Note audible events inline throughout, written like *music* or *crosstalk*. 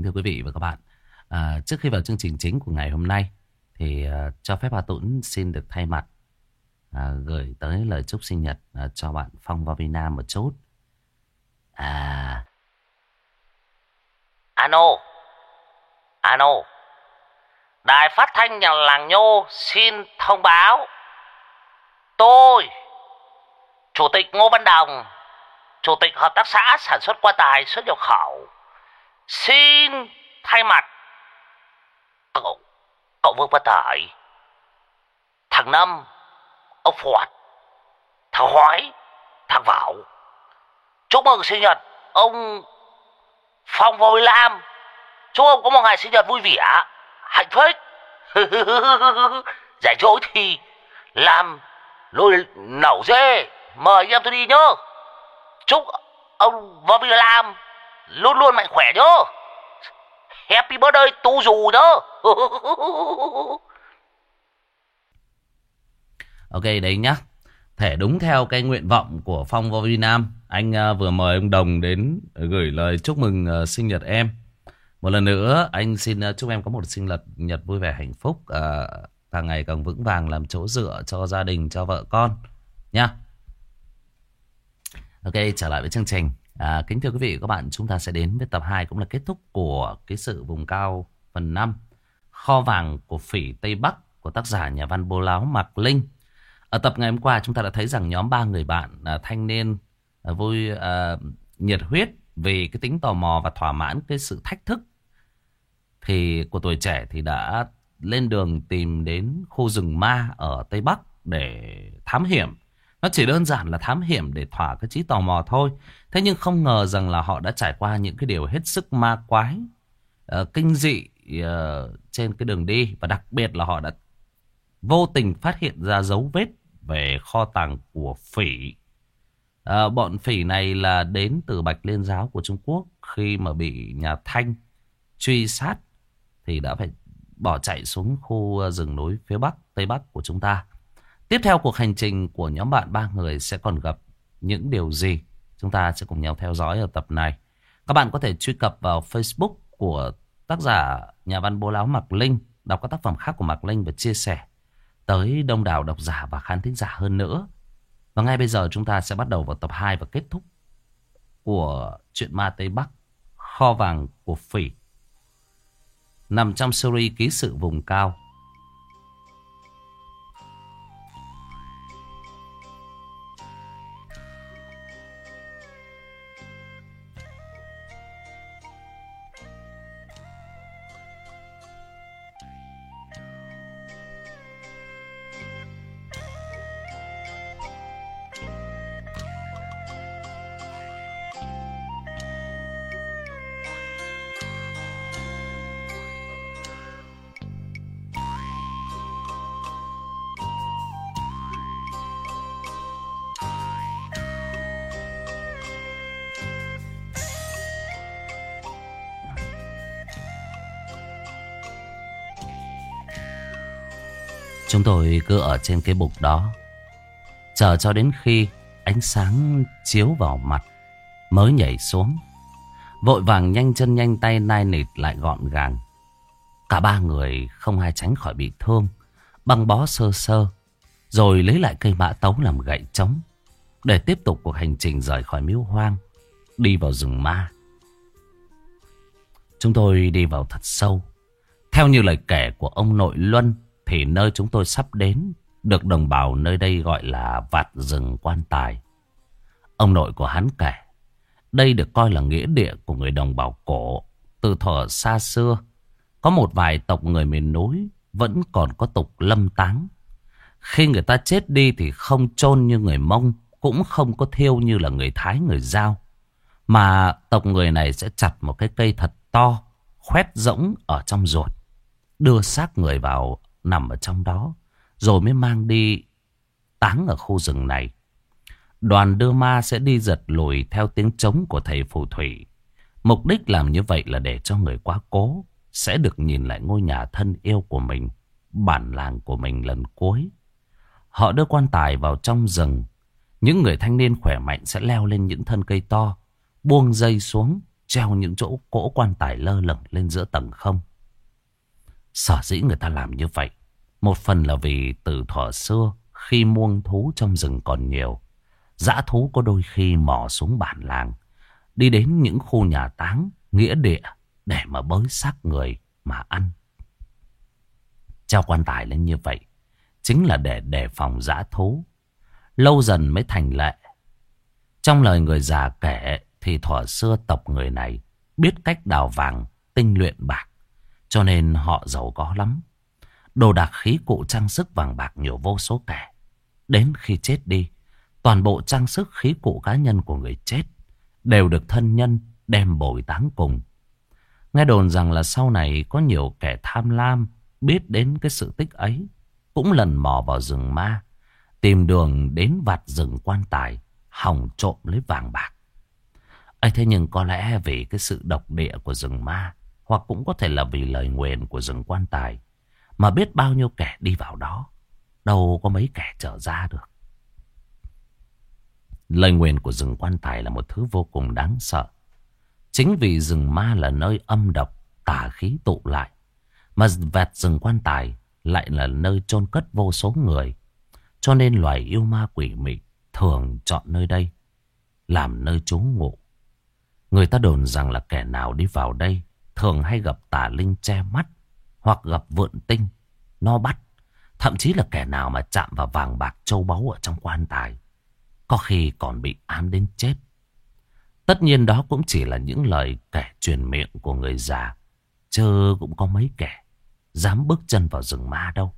kính thưa quý vị và các bạn, à, trước khi vào chương trình chính của ngày hôm nay, thì à, cho phép Hà Tuấn xin được thay mặt à, gửi tới lời chúc sinh nhật à, cho bạn Phong và Vina một chút. À, Ano, Ano, đài phát thanh nhà làng Nhô xin thông báo. Tôi, Chủ tịch Ngô Văn Đồng, Chủ tịch Hợp tác xã sản xuất quan tài xuất nhập khẩu, xin thay mặt cậu, cậu vâng Vương Văn Tải, thằng Năm, ông Phọt, thằng Hói, thằng Bảo. Chúc mừng sinh nhật ông Phong vôi Lam. Chúc ông có một ngày sinh nhật vui vẻ, hạnh phúc. *laughs* Giải dỗi thì làm lôi nẩu dê. Mời anh em tôi đi nhớ. Chúc ông Võ Vy Lam luôn luôn mạnh khỏe nhớ. Happy birthday tu dù nhớ. *laughs* ok đấy nhá. Thể đúng theo cái nguyện vọng của Phong vô vi Nam. Anh à, vừa mời ông Đồng đến ờ, gửi lời chúc mừng ờ, sinh nhật em. Một lần nữa anh xin ờ, chúc em có một sinh nhật nhật vui vẻ hạnh phúc. à, càng ngày càng vững vàng làm chỗ dựa cho gia đình, cho vợ con. Nha. Ok, trở lại với chương trình. À, kính thưa quý vị và các bạn, chúng ta sẽ đến với tập 2 cũng là kết thúc của cái sự vùng cao phần 5. Kho vàng của phỉ Tây Bắc của tác giả nhà văn Bố Láo Mạc Linh. Ở tập ngày hôm qua chúng ta đã thấy rằng nhóm ba người bạn à, thanh niên à, vui à, nhiệt huyết vì cái tính tò mò và thỏa mãn cái sự thách thức thì của tuổi trẻ thì đã lên đường tìm đến khu rừng ma ở Tây Bắc để thám hiểm. Nó chỉ đơn giản là thám hiểm để thỏa cái trí tò mò thôi. Thế nhưng không ngờ rằng là họ đã trải qua những cái điều hết sức ma quái, uh, kinh dị uh, trên cái đường đi. Và đặc biệt là họ đã vô tình phát hiện ra dấu vết về kho tàng của phỉ. À, bọn phỉ này là đến từ Bạch Liên Giáo của Trung Quốc khi mà bị nhà Thanh truy sát thì đã phải bỏ chạy xuống khu rừng núi phía Bắc, Tây Bắc của chúng ta. Tiếp theo cuộc hành trình của nhóm bạn ba người sẽ còn gặp những điều gì? Chúng ta sẽ cùng nhau theo dõi ở tập này. Các bạn có thể truy cập vào Facebook của tác giả nhà văn bố láo Mạc Linh, đọc các tác phẩm khác của Mạc Linh và chia sẻ tới đông đảo độc giả và khán thính giả hơn nữa. Và ngay bây giờ chúng ta sẽ bắt đầu vào tập 2 và kết thúc của chuyện ma Tây Bắc, kho vàng của phỉ. Nằm trong series ký sự vùng cao. Tôi cứ ở trên cái bục đó. Chờ cho đến khi ánh sáng chiếu vào mặt Mới nhảy xuống. Vội vàng nhanh chân nhanh tay nai nịt lại gọn gàng. Cả ba người không ai tránh khỏi bị thương, Băng bó sơ sơ, Rồi lấy lại cây mã tấu làm gậy trống Để tiếp tục cuộc hành trình rời khỏi miếu hoang, Đi vào rừng ma. Chúng tôi đi vào thật sâu. Theo như lời kể của ông nội Luân thì nơi chúng tôi sắp đến được đồng bào nơi đây gọi là vạt rừng quan tài. Ông nội của hắn kể, đây được coi là nghĩa địa của người đồng bào cổ. Từ thuở xa xưa, có một vài tộc người miền núi vẫn còn có tục lâm táng. Khi người ta chết đi thì không chôn như người Mông, cũng không có thiêu như là người Thái, người Giao. Mà tộc người này sẽ chặt một cái cây thật to, khoét rỗng ở trong ruột. Đưa xác người vào nằm ở trong đó. Rồi mới mang đi táng ở khu rừng này. Đoàn đưa ma sẽ đi giật lùi theo tiếng trống của thầy phù thủy. Mục đích làm như vậy là để cho người quá cố sẽ được nhìn lại ngôi nhà thân yêu của mình, bản làng của mình lần cuối. Họ đưa quan tài vào trong rừng. Những người thanh niên khỏe mạnh sẽ leo lên những thân cây to, buông dây xuống, treo những chỗ cỗ quan tài lơ lửng lên giữa tầng không. Sở dĩ người ta làm như vậy, một phần là vì từ thuở xưa khi muông thú trong rừng còn nhiều, dã thú có đôi khi mò xuống bản làng, đi đến những khu nhà táng, nghĩa địa để mà bới xác người mà ăn. Treo quan tài lên như vậy, chính là để đề phòng dã thú. Lâu dần mới thành lệ. Trong lời người già kể thì thuở xưa tộc người này biết cách đào vàng, tinh luyện bạc. Cho nên họ giàu có lắm. Đồ đạc khí cụ trang sức vàng bạc nhiều vô số kẻ. Đến khi chết đi, toàn bộ trang sức khí cụ cá nhân của người chết đều được thân nhân đem bồi táng cùng. Nghe đồn rằng là sau này có nhiều kẻ tham lam biết đến cái sự tích ấy, cũng lần mò vào rừng ma, tìm đường đến vặt rừng quan tài, hòng trộm lấy vàng bạc ấy thế nhưng có lẽ vì cái sự độc địa của rừng ma, hoặc cũng có thể là vì lời nguyền của rừng quan tài, mà biết bao nhiêu kẻ đi vào đó, đâu có mấy kẻ trở ra được. Lời nguyền của rừng quan tài là một thứ vô cùng đáng sợ. Chính vì rừng ma là nơi âm độc, tà khí tụ lại, mà vẹt rừng quan tài lại là nơi chôn cất vô số người. Cho nên loài yêu ma quỷ mị thường chọn nơi đây làm nơi trú ngụ. Người ta đồn rằng là kẻ nào đi vào đây thường hay gặp tà linh che mắt hoặc gặp vượn tinh, no bắt. Thậm chí là kẻ nào mà chạm vào vàng bạc châu báu ở trong quan tài. Có khi còn bị ám đến chết. Tất nhiên đó cũng chỉ là những lời kể truyền miệng của người già. Chứ cũng có mấy kẻ dám bước chân vào rừng ma đâu.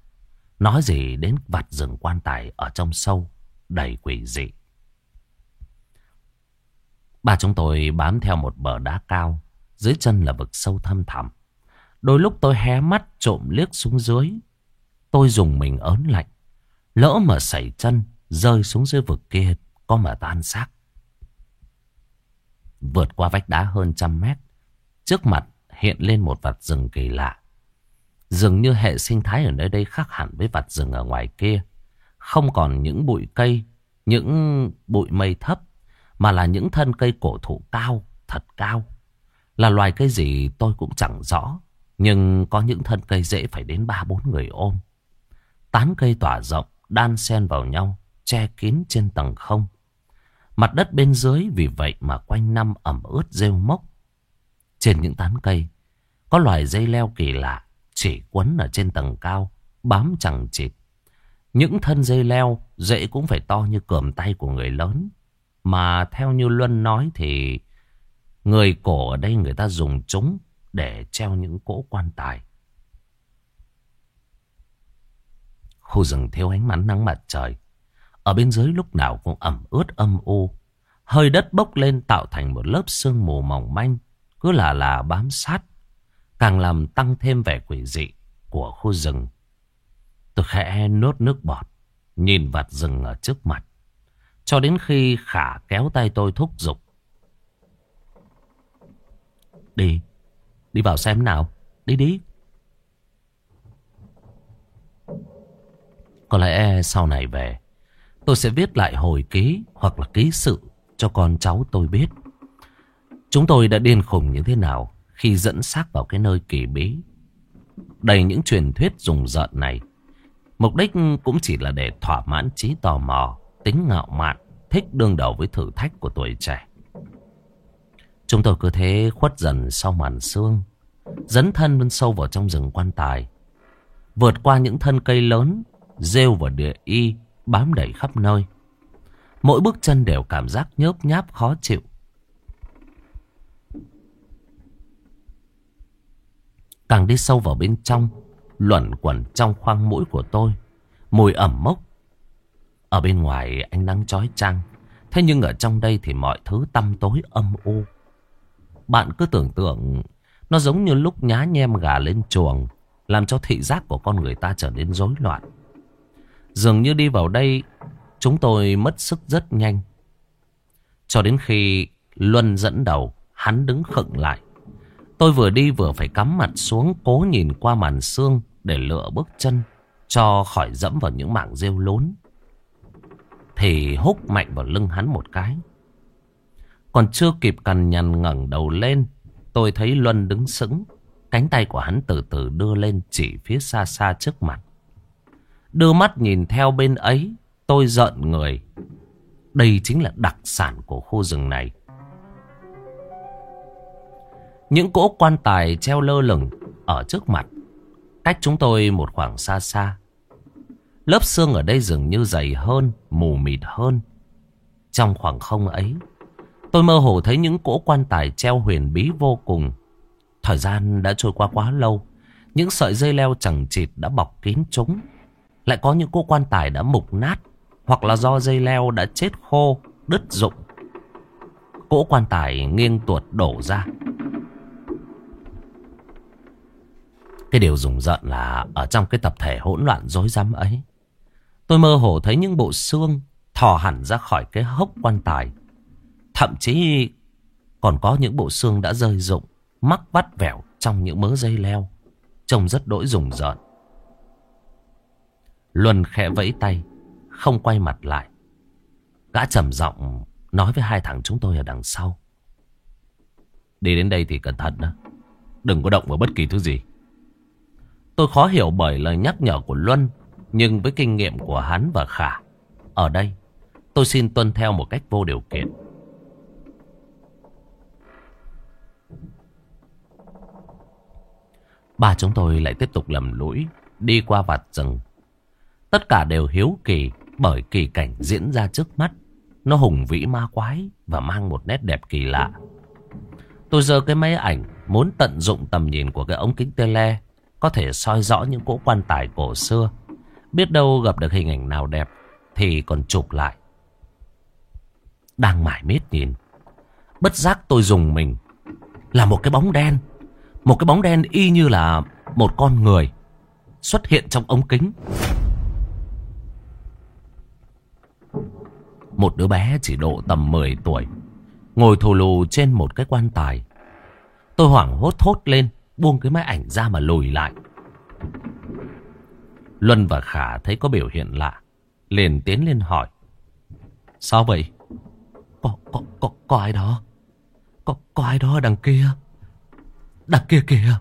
Nói gì đến vặt rừng quan tài ở trong sâu đầy quỷ dị. Ba chúng tôi bám theo một bờ đá cao, dưới chân là vực sâu thăm thẳm. Đôi lúc tôi hé mắt trộm liếc xuống dưới. Tôi dùng mình ớn lạnh. Lỡ mà sảy chân, rơi xuống dưới vực kia, có mà tan xác. Vượt qua vách đá hơn trăm mét, trước mặt hiện lên một vạt rừng kỳ lạ. Dường như hệ sinh thái ở nơi đây khác hẳn với vạt rừng ở ngoài kia. Không còn những bụi cây, những bụi mây thấp mà là những thân cây cổ thụ cao, thật cao. Là loài cây gì tôi cũng chẳng rõ, nhưng có những thân cây dễ phải đến ba bốn người ôm. Tán cây tỏa rộng, đan xen vào nhau, che kín trên tầng không. Mặt đất bên dưới vì vậy mà quanh năm ẩm ướt rêu mốc. Trên những tán cây, có loài dây leo kỳ lạ, chỉ quấn ở trên tầng cao, bám chẳng chịt. Những thân dây leo, dễ cũng phải to như cườm tay của người lớn. Mà theo như Luân nói thì người cổ ở đây người ta dùng chúng để treo những cỗ quan tài. Khu rừng thiếu ánh mắn nắng mặt trời. Ở bên dưới lúc nào cũng ẩm ướt âm u. Hơi đất bốc lên tạo thành một lớp sương mù mỏng manh. Cứ là là bám sát. Càng làm tăng thêm vẻ quỷ dị của khu rừng. Tôi khẽ nốt nước bọt. Nhìn vạt rừng ở trước mặt. Cho đến khi Khả kéo tay tôi thúc giục. Đi, đi vào xem nào, đi đi. Có lẽ sau này về, tôi sẽ viết lại hồi ký hoặc là ký sự cho con cháu tôi biết. Chúng tôi đã điên khùng như thế nào khi dẫn xác vào cái nơi kỳ bí. Đầy những truyền thuyết rùng rợn này. Mục đích cũng chỉ là để thỏa mãn trí tò mò tính ngạo mạn, thích đương đầu với thử thách của tuổi trẻ. Chúng tôi cứ thế khuất dần sau màn sương, dấn thân bên sâu vào trong rừng quan tài. Vượt qua những thân cây lớn, rêu và địa y bám đầy khắp nơi. Mỗi bước chân đều cảm giác nhớp nháp khó chịu. Càng đi sâu vào bên trong, luẩn quẩn trong khoang mũi của tôi, mùi ẩm mốc ở bên ngoài ánh nắng chói chang. Thế nhưng ở trong đây thì mọi thứ tăm tối âm u. Bạn cứ tưởng tượng nó giống như lúc nhá nhem gà lên chuồng. Làm cho thị giác của con người ta trở nên rối loạn. Dường như đi vào đây chúng tôi mất sức rất nhanh. Cho đến khi Luân dẫn đầu, hắn đứng khựng lại. Tôi vừa đi vừa phải cắm mặt xuống cố nhìn qua màn xương để lựa bước chân cho khỏi dẫm vào những mảng rêu lốn thì húc mạnh vào lưng hắn một cái. Còn chưa kịp cằn nhằn ngẩng đầu lên, tôi thấy Luân đứng sững. Cánh tay của hắn từ từ đưa lên chỉ phía xa xa trước mặt. Đưa mắt nhìn theo bên ấy, tôi giận người. Đây chính là đặc sản của khu rừng này. Những cỗ quan tài treo lơ lửng ở trước mặt, cách chúng tôi một khoảng xa xa. Lớp xương ở đây dường như dày hơn, mù mịt hơn. Trong khoảng không ấy, tôi mơ hồ thấy những cỗ quan tài treo huyền bí vô cùng. Thời gian đã trôi qua quá lâu, những sợi dây leo chẳng chịt đã bọc kín chúng. Lại có những cỗ quan tài đã mục nát, hoặc là do dây leo đã chết khô, đứt rụng. Cỗ quan tài nghiêng tuột đổ ra. Cái điều rùng rợn là ở trong cái tập thể hỗn loạn rối rắm ấy. Tôi mơ hồ thấy những bộ xương thò hẳn ra khỏi cái hốc quan tài. Thậm chí còn có những bộ xương đã rơi rụng, mắc vắt vẻo trong những mớ dây leo. Trông rất đỗi rùng rợn. Luân khẽ vẫy tay, không quay mặt lại. Gã trầm giọng nói với hai thằng chúng tôi ở đằng sau. Đi đến đây thì cẩn thận đó. Đừng có động vào bất kỳ thứ gì. Tôi khó hiểu bởi lời nhắc nhở của Luân. Nhưng với kinh nghiệm của hắn và Khả. Ở đây tôi xin tuân theo một cách vô điều kiện. Ba chúng tôi lại tiếp tục lầm lũi, đi qua vạt rừng. Tất cả đều hiếu kỳ bởi kỳ cảnh diễn ra trước mắt. Nó hùng vĩ ma quái và mang một nét đẹp kỳ lạ. Tôi giơ cái máy ảnh muốn tận dụng tầm nhìn của cái ống kính tele, có thể soi rõ những cỗ quan tài cổ xưa. Biết đâu gặp được hình ảnh nào đẹp thì còn chụp lại. Đang mải miết nhìn. Bất giác tôi dùng mình là một cái bóng đen. Một cái bóng đen y như là một con người xuất hiện trong ống kính. Một đứa bé chỉ độ tầm 10 tuổi Ngồi thù lù trên một cái quan tài. Tôi hoảng hốt thốt lên Buông cái máy ảnh ra mà lùi lại. Luân và Khả thấy có biểu hiện lạ Liền tiến lên hỏi. Sao vậy? Có, có, có, có ai đó? Có, có ai đó đằng kia? Đằng kia kìa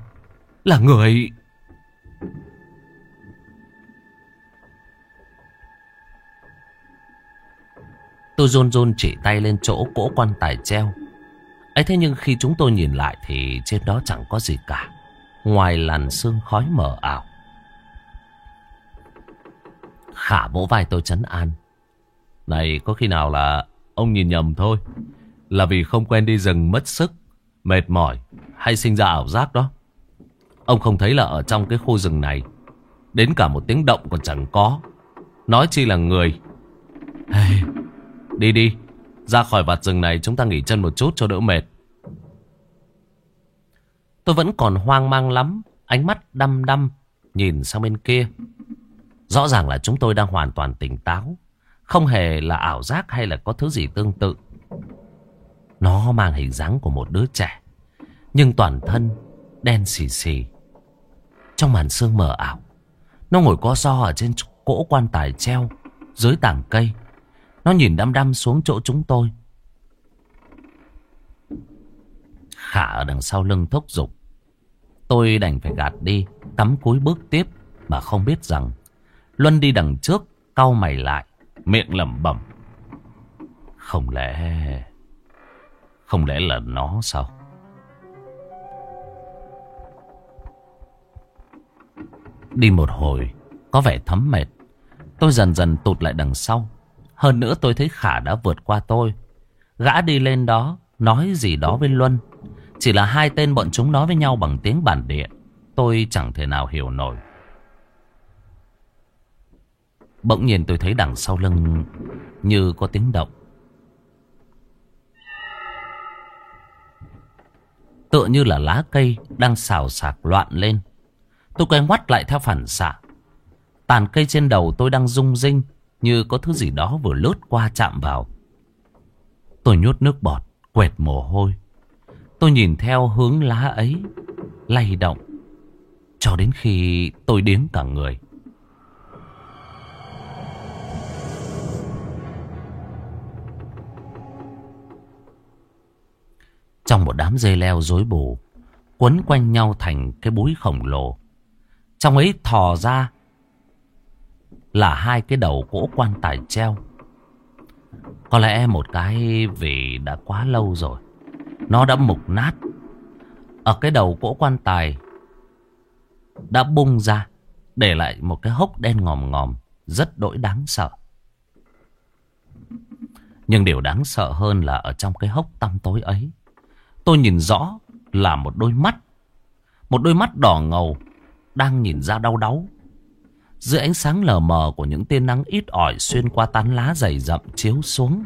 Là người Tôi rôn rôn chỉ tay lên chỗ cỗ quan tài treo. ấy thế nhưng khi chúng tôi nhìn lại thì trên đó chẳng có gì cả. Ngoài làn sương khói mờ ảo. Khả vỗ vai tôi chấn an. Này có khi nào là ông nhìn nhầm thôi. Là vì không quen đi rừng mất sức, mệt mỏi hay sinh ra ảo giác đó. Ông không thấy là ở trong cái khu rừng này Đến cả một tiếng động còn chẳng có. Nói chi là người. Hey, Đi đi Ra khỏi vạt rừng này chúng ta nghỉ chân một chút cho đỡ mệt. Tôi vẫn còn hoang mang lắm Ánh mắt đăm đăm Nhìn sang bên kia. Rõ ràng là chúng tôi đang hoàn toàn tỉnh táo Không hề là ảo giác hay là có thứ gì tương tự. Nó mang hình dáng của một đứa trẻ. Nhưng toàn thân Đen xì xì Trong màn sương mờ ảo Nó ngồi co so ở trên cỗ quan tài treo Dưới tảng cây nó nhìn đăm đăm xuống chỗ chúng tôi. Khả ở đằng sau lưng thúc giục. Tôi đành phải gạt đi, cắm cúi bước tiếp mà không biết rằng Luân đi đằng trước, cau mày lại, miệng lẩm bẩm. Không lẽ... Không lẽ là nó sao? Đi một hồi, có vẻ thấm mệt. Tôi dần dần tụt lại đằng sau. Hơn nữa tôi thấy Khả đã vượt qua tôi. Gã đi lên đó, nói gì đó với Luân. Chỉ là hai tên bọn chúng nói với nhau bằng tiếng bản địa. Tôi chẳng thể nào hiểu nổi. Bỗng nhiên tôi thấy đằng sau lưng như có tiếng động. Tựa như là lá cây đang xào xạc loạn lên. Tôi quay ngoắt lại theo phản xạ. Tàn cây trên đầu tôi đang rung rinh như có thứ gì đó vừa lướt qua chạm vào. Tôi nhốt nước bọt, quẹt mồ hôi. Tôi nhìn theo hướng lá ấy, lay động. Cho đến khi tôi điếng cả người. Trong một đám dây leo rối bù, quấn quanh nhau thành cái búi khổng lồ. Trong ấy thò ra là hai cái đầu gỗ quan tài treo. Có lẽ một cái vì đã quá lâu rồi. Nó đã mục nát. Ở cái đầu gỗ quan tài đã bung ra. Để lại một cái hốc đen ngòm ngòm. Rất đỗi đáng sợ. Nhưng điều đáng sợ hơn là ở trong cái hốc tăm tối ấy. Tôi nhìn rõ là một đôi mắt. Một đôi mắt đỏ ngầu đang nhìn ra đau đáu. Dưới ánh sáng lờ mờ của những tia nắng ít ỏi xuyên qua tán lá dày rậm chiếu xuống.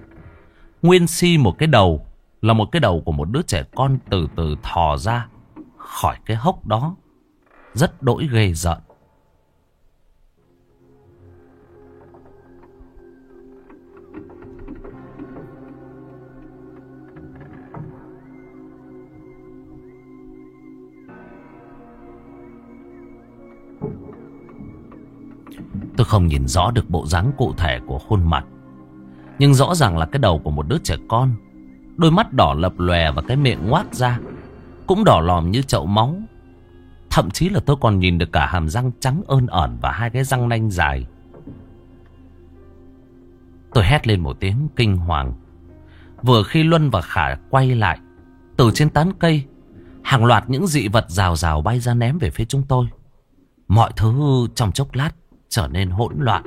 Nguyên si một cái đầu là một cái đầu của một đứa trẻ con từ từ thò ra khỏi cái hốc đó. Rất đỗi ghê giận. Tôi không nhìn rõ được bộ dáng cụ thể của khuôn mặt. Nhưng rõ ràng là cái đầu của một đứa trẻ con. Đôi mắt đỏ lập lòe và cái miệng ngoác ra. Cũng đỏ lòm như chậu máu. Thậm chí là tôi còn nhìn được cả hàm răng trắng ơn ẩn và hai cái răng nanh dài. Tôi hét lên một tiếng kinh hoàng. Vừa khi Luân và Khả quay lại, từ trên tán cây, hàng loạt những dị vật rào rào bay ra ném về phía chúng tôi. Mọi thứ trong chốc lát trở nên hỗn loạn.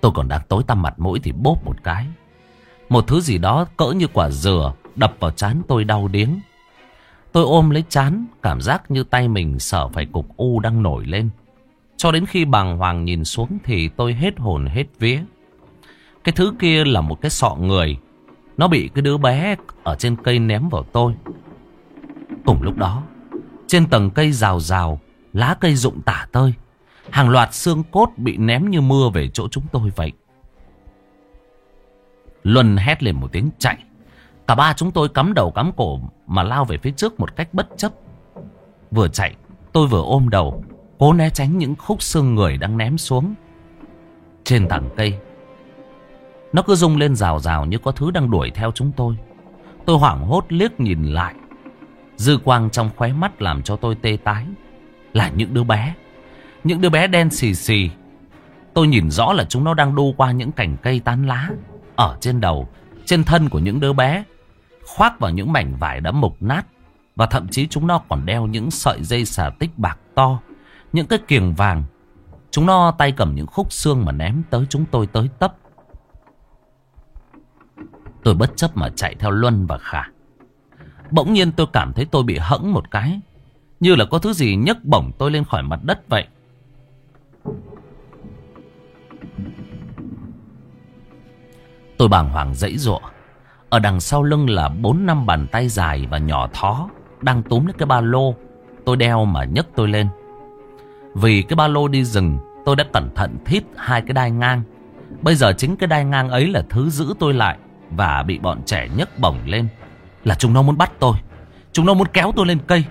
Tôi còn đang tối tăm mặt mũi thì bốp một cái. Một thứ gì đó cỡ như quả dừa đập vào chán tôi đau điếng. Tôi ôm lấy chán, cảm giác như tay mình sợ phải cục u đang nổi lên. Cho đến khi bàng hoàng nhìn xuống thì tôi hết hồn hết vía. Cái thứ kia là một cái sọ người. Nó bị cái đứa bé ở trên cây ném vào tôi. Cùng lúc đó, trên tầng cây rào rào, lá cây rụng tả tơi. Hàng loạt xương cốt bị ném như mưa về chỗ chúng tôi vậy. Luân hét lên một tiếng chạy. Cả ba chúng tôi cắm đầu cắm cổ mà lao về phía trước một cách bất chấp. Vừa chạy, tôi vừa ôm đầu, cố né tránh những khúc xương người đang ném xuống. Trên tảng cây, nó cứ rung lên rào rào như có thứ đang đuổi theo chúng tôi. Tôi hoảng hốt liếc nhìn lại. Dư quang trong khóe mắt làm cho tôi tê tái. Là những đứa bé. Những đứa bé đen xì xì. Tôi nhìn rõ là chúng nó đang đu qua những cành cây tán lá. Ở trên đầu, trên thân của những đứa bé. Khoác vào những mảnh vải đã mục nát. Và thậm chí chúng nó còn đeo những sợi dây xà tích bạc to. Những cái kiềng vàng. Chúng nó tay cầm những khúc xương mà ném tới chúng tôi tới tấp. Tôi bất chấp mà chạy theo Luân và Khả. Bỗng nhiên tôi cảm thấy tôi bị hẫng một cái. Như là có thứ gì nhấc bổng tôi lên khỏi mặt đất vậy. Tôi bàng hoàng dãy dụa. Ở đằng sau lưng là bốn năm bàn tay dài và nhỏ thó. Đang túm lấy cái ba lô. Tôi đeo mà nhấc tôi lên. Vì cái ba lô đi rừng, tôi đã cẩn thận thít hai cái đai ngang. Bây giờ chính cái đai ngang ấy là thứ giữ tôi lại. Và bị bọn trẻ nhấc bổng lên. Là chúng nó muốn bắt tôi. Chúng nó muốn kéo tôi lên cây.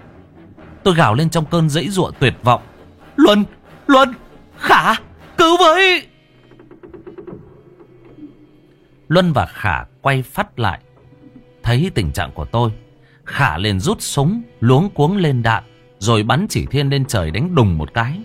Tôi gào lên trong cơn dãy ruộng tuyệt vọng. Luân, Luân, Khả, cứu với! Luân và Khả quay phát lại. Thấy tình trạng của tôi Khả liền rút súng Luống cuống lên đạn Rồi bắn chỉ thiên lên trời đánh đùng một cái.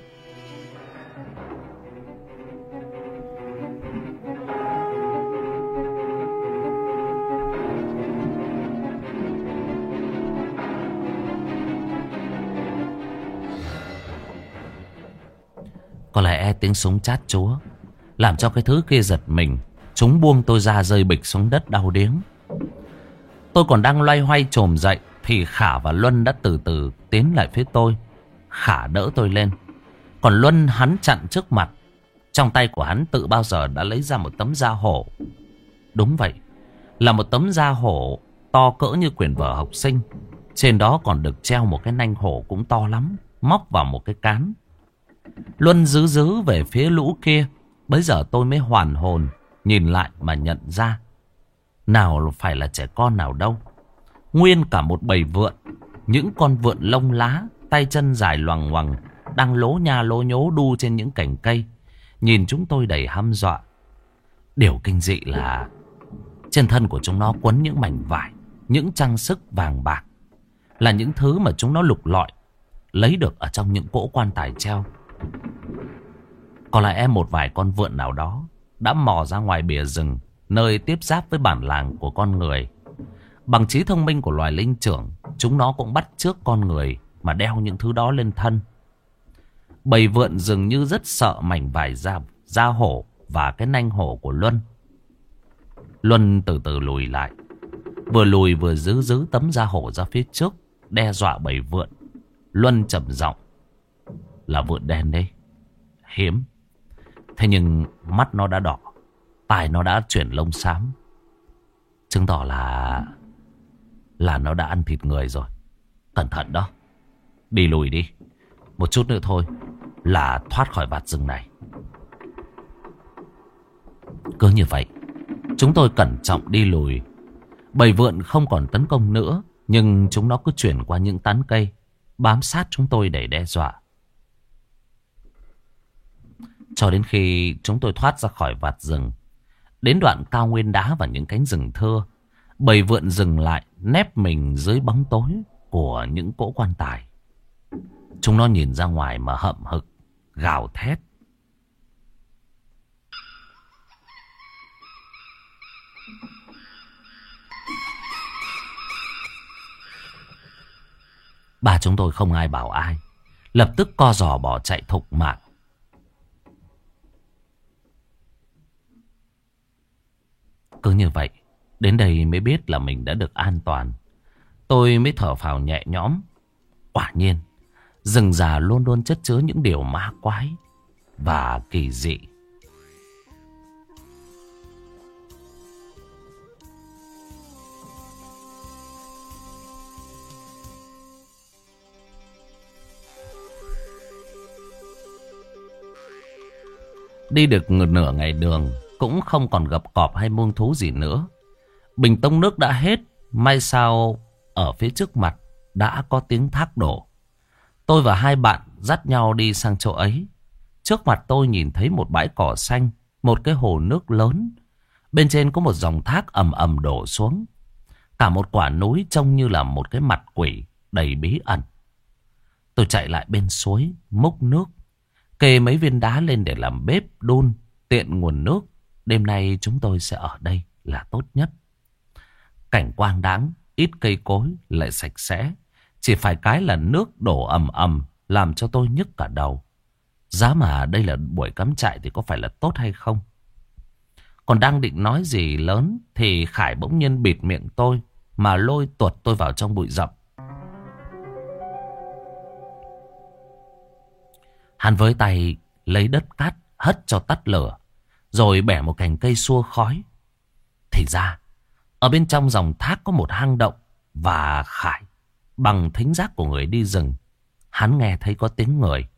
Có lẽ tiếng súng chát chúa Làm cho cái thứ kia giật mình. Chúng buông tôi ra rơi bịch xuống đất đau điếng. Tôi còn đang loay hoay trồm dậy Thì Khả và Luân đã từ từ tiến lại phía tôi. Khả đỡ tôi lên. Còn Luân hắn chặn trước mặt. Trong tay của hắn tự bao giờ đã lấy ra một tấm da hổ. Đúng vậy, Là một tấm da hổ To cỡ như quyển vở học sinh. Trên đó còn được treo một cái nanh hổ cũng to lắm, Móc vào một cái cán. Luân giữ giữ về phía lũ kia. Bây giờ tôi mới hoàn hồn. Nhìn lại mà nhận ra. Nào phải là trẻ con nào đâu. Nguyên cả một bầy vượn. Những con vượn lông lá. Tay chân dài loằng ngoằng. Đang lố nha lố nhố đu trên những cành cây. Nhìn chúng tôi đầy hăm dọa. Điều kinh dị là Trên thân của chúng nó quấn những mảnh vải, những trang sức vàng bạc. Là những thứ mà chúng nó lục lọi, lấy được ở trong những cỗ quan tài treo. Có lẽ một vài con vượn nào đó đã mò ra ngoài bìa rừng, nơi tiếp giáp với bản làng của con người. Bằng trí thông minh của loài linh trưởng, chúng nó cũng bắt trước con người mà đeo những thứ đó lên thân. Bầy vượn dường như rất sợ mảnh vải da, da hổ và cái nanh hổ của Luân. Luân từ từ lùi lại. Vừa lùi vừa giữ giữ tấm da hổ ra phía trước, đe dọa bầy vượn. Luân trầm giọng là vượn đen đấy. Hiếm. Thế nhưng mắt nó đã đỏ. Tai nó đã chuyển lông xám. Chứng tỏ là... Là nó đã ăn thịt người rồi. Cẩn thận đó. Đi lùi đi. Một chút nữa thôi là thoát khỏi vạt rừng này. Cứ như vậy, chúng tôi cẩn trọng đi lùi. Bầy vượn không còn tấn công nữa, nhưng chúng nó cứ chuyển qua những tán cây, bám sát chúng tôi để đe dọa. Cho đến khi chúng tôi thoát ra khỏi vạt rừng, đến đoạn cao nguyên đá và những cánh rừng thưa, bầy vượn dừng lại nép mình dưới bóng tối của những cỗ quan tài. Chúng nó nhìn ra ngoài mà hậm hực, gào thét. Bà chúng tôi không ai bảo ai. Lập tức co giò bỏ chạy thục mạng. Cứ như vậy, đến đây mới biết là mình đã được an toàn. Tôi mới thở phào nhẹ nhõm. Quả nhiên, rừng già luôn luôn chất chứa những điều ma quái và kỳ dị. Đi được nửa ngày đường cũng không còn gặp cọp hay muông thú gì nữa. Bình tông nước đã hết, May sao ở phía trước mặt Đã có tiếng thác đổ. Tôi và hai bạn dắt nhau đi sang chỗ ấy. Trước mặt tôi nhìn thấy một bãi cỏ xanh, Một cái hồ nước lớn. Bên trên có một dòng thác ầm ầm đổ xuống. Cả một quả núi trông như là một cái mặt quỷ đầy bí ẩn. Tôi chạy lại bên suối, Múc nước, Kê mấy viên đá lên để làm bếp đun, tiện nguồn nước. Đêm nay chúng tôi sẽ ở đây là tốt nhất. Cảnh quang đáng, ít cây cối, lại sạch sẽ. Chỉ phải cái là nước đổ ầm ầm làm cho tôi nhức cả đầu. Giá mà đây là buổi cắm trại thì có phải là tốt hay không? Còn đang định nói gì lớn thì Khải bỗng nhiên bịt miệng tôi mà lôi tuột tôi vào trong bụi rậm. Hắn với tay lấy đất cát hất cho tắt lửa. Rồi bẻ một cành cây xua khói. Thì ra, ở bên trong dòng thác có một hang động. Và Khải, bằng thính giác của người đi rừng, hắn nghe thấy có tiếng người.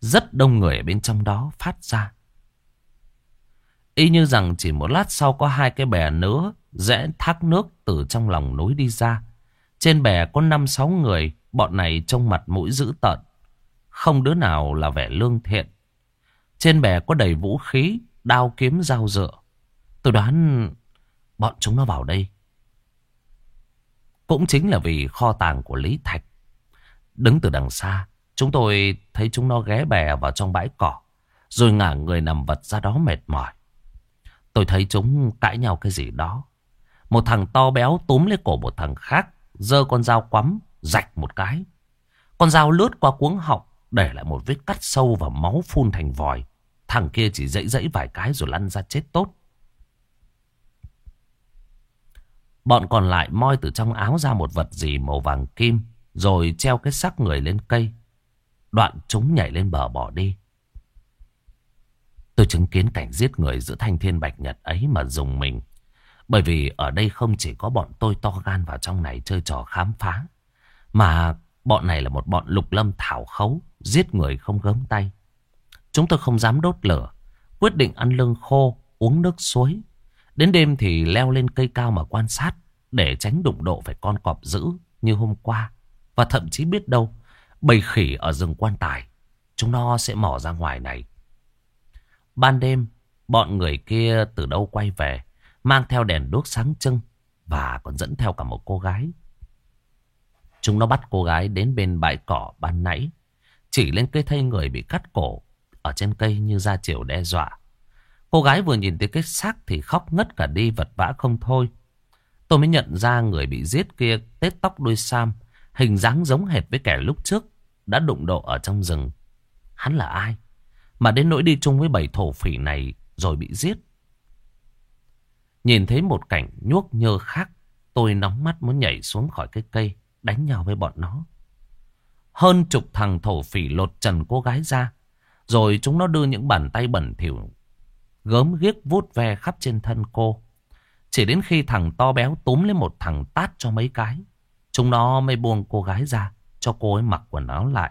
Rất đông người ở bên trong đó phát ra. Y như rằng chỉ một lát sau có hai cái bè nữa rẽ thác nước từ trong lòng núi đi ra. Trên bè có năm sáu người, bọn này trông mặt mũi dữ tợn. Không đứa nào là vẻ lương thiện. Trên bè có đầy vũ khí, đao kiếm dao dựa. Tôi đoán bọn chúng nó vào đây. Cũng chính là vì kho tàng của Lý Thạch. Đứng từ đằng xa, chúng tôi thấy chúng nó ghé bè vào trong bãi cỏ. Rồi ngả người nằm vật ra đó mệt mỏi. Tôi thấy chúng cãi nhau cái gì đó. Một thằng to béo túm lấy cổ một thằng khác, giơ con dao quắm, rạch một cái. Con dao lướt qua cuống họng, để lại một vết cắt sâu và máu phun thành vòi. Thằng kia chỉ dãy dãy vài cái rồi lăn ra chết tốt. Bọn còn lại moi từ trong áo ra một vật gì màu vàng kim. Rồi treo cái xác người lên cây. Đoạn chúng nhảy lên bờ bỏ đi. Tôi chứng kiến cảnh giết người giữa thanh thiên bạch nhật ấy mà dùng mình. Bởi vì ở đây không chỉ có bọn tôi to gan vào trong này chơi trò khám phá. Mà bọn này là một bọn lục lâm thảo khấu. Giết người không gớm tay Chúng tôi không dám đốt lửa Quyết định ăn lương khô Uống nước suối. Đến đêm thì leo lên cây cao mà quan sát Để tránh đụng độ phải con cọp dữ Như hôm qua. Và thậm chí biết đâu Bầy khỉ ở rừng quan tài Chúng nó sẽ mò ra ngoài này. Ban đêm Bọn người kia từ đâu quay về mang theo đèn đuốc sáng trưng và còn dẫn theo cả một cô gái. Chúng nó bắt cô gái đến bên bãi cỏ ban nãy, chỉ lên cây thây người bị cắt cổ ở trên cây như ra chiều đe dọa. Cô gái vừa nhìn thấy cái xác thì khóc ngất cả đi vật vã không thôi. Tôi mới nhận ra người bị giết kia tết tóc đuôi sam, hình dáng giống hệt với kẻ lúc trước đã đụng độ ở trong rừng. Hắn là ai? Mà đến nỗi đi chung với bảy thổ phỉ này rồi bị giết. Nhìn thấy một cảnh nhuốc nhơ khác, tôi nóng mắt muốn nhảy xuống khỏi cái cây, đánh nhau với bọn nó. Hơn chục thằng thổ phỉ lột trần cô gái ra, rồi chúng nó đưa những bàn tay bẩn thỉu gớm ghiếc vuốt ve khắp trên thân cô. Chỉ đến khi thằng to béo túm lên một thằng tát cho mấy cái, chúng nó mới buông cô gái ra, cho cô ấy mặc quần áo lại.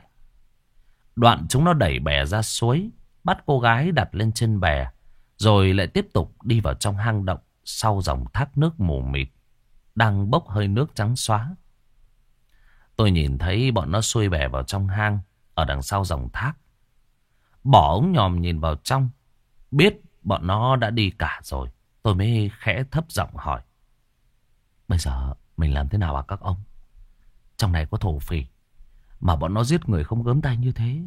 Đoạn chúng nó đẩy bè ra suối, bắt cô gái đặt lên trên bè, rồi lại tiếp tục đi vào trong hang động sau dòng thác nước mù mịt, đang bốc hơi nước trắng xóa. Tôi nhìn thấy bọn nó xuôi bè vào trong hang, ở đằng sau dòng thác. Bỏ ống nhòm nhìn vào trong, biết bọn nó đã đi cả rồi. Tôi mới khẽ thấp giọng hỏi. Bây giờ mình làm thế nào à các ông? Trong này có thổ phỉ, mà bọn nó giết người không gớm tay như thế.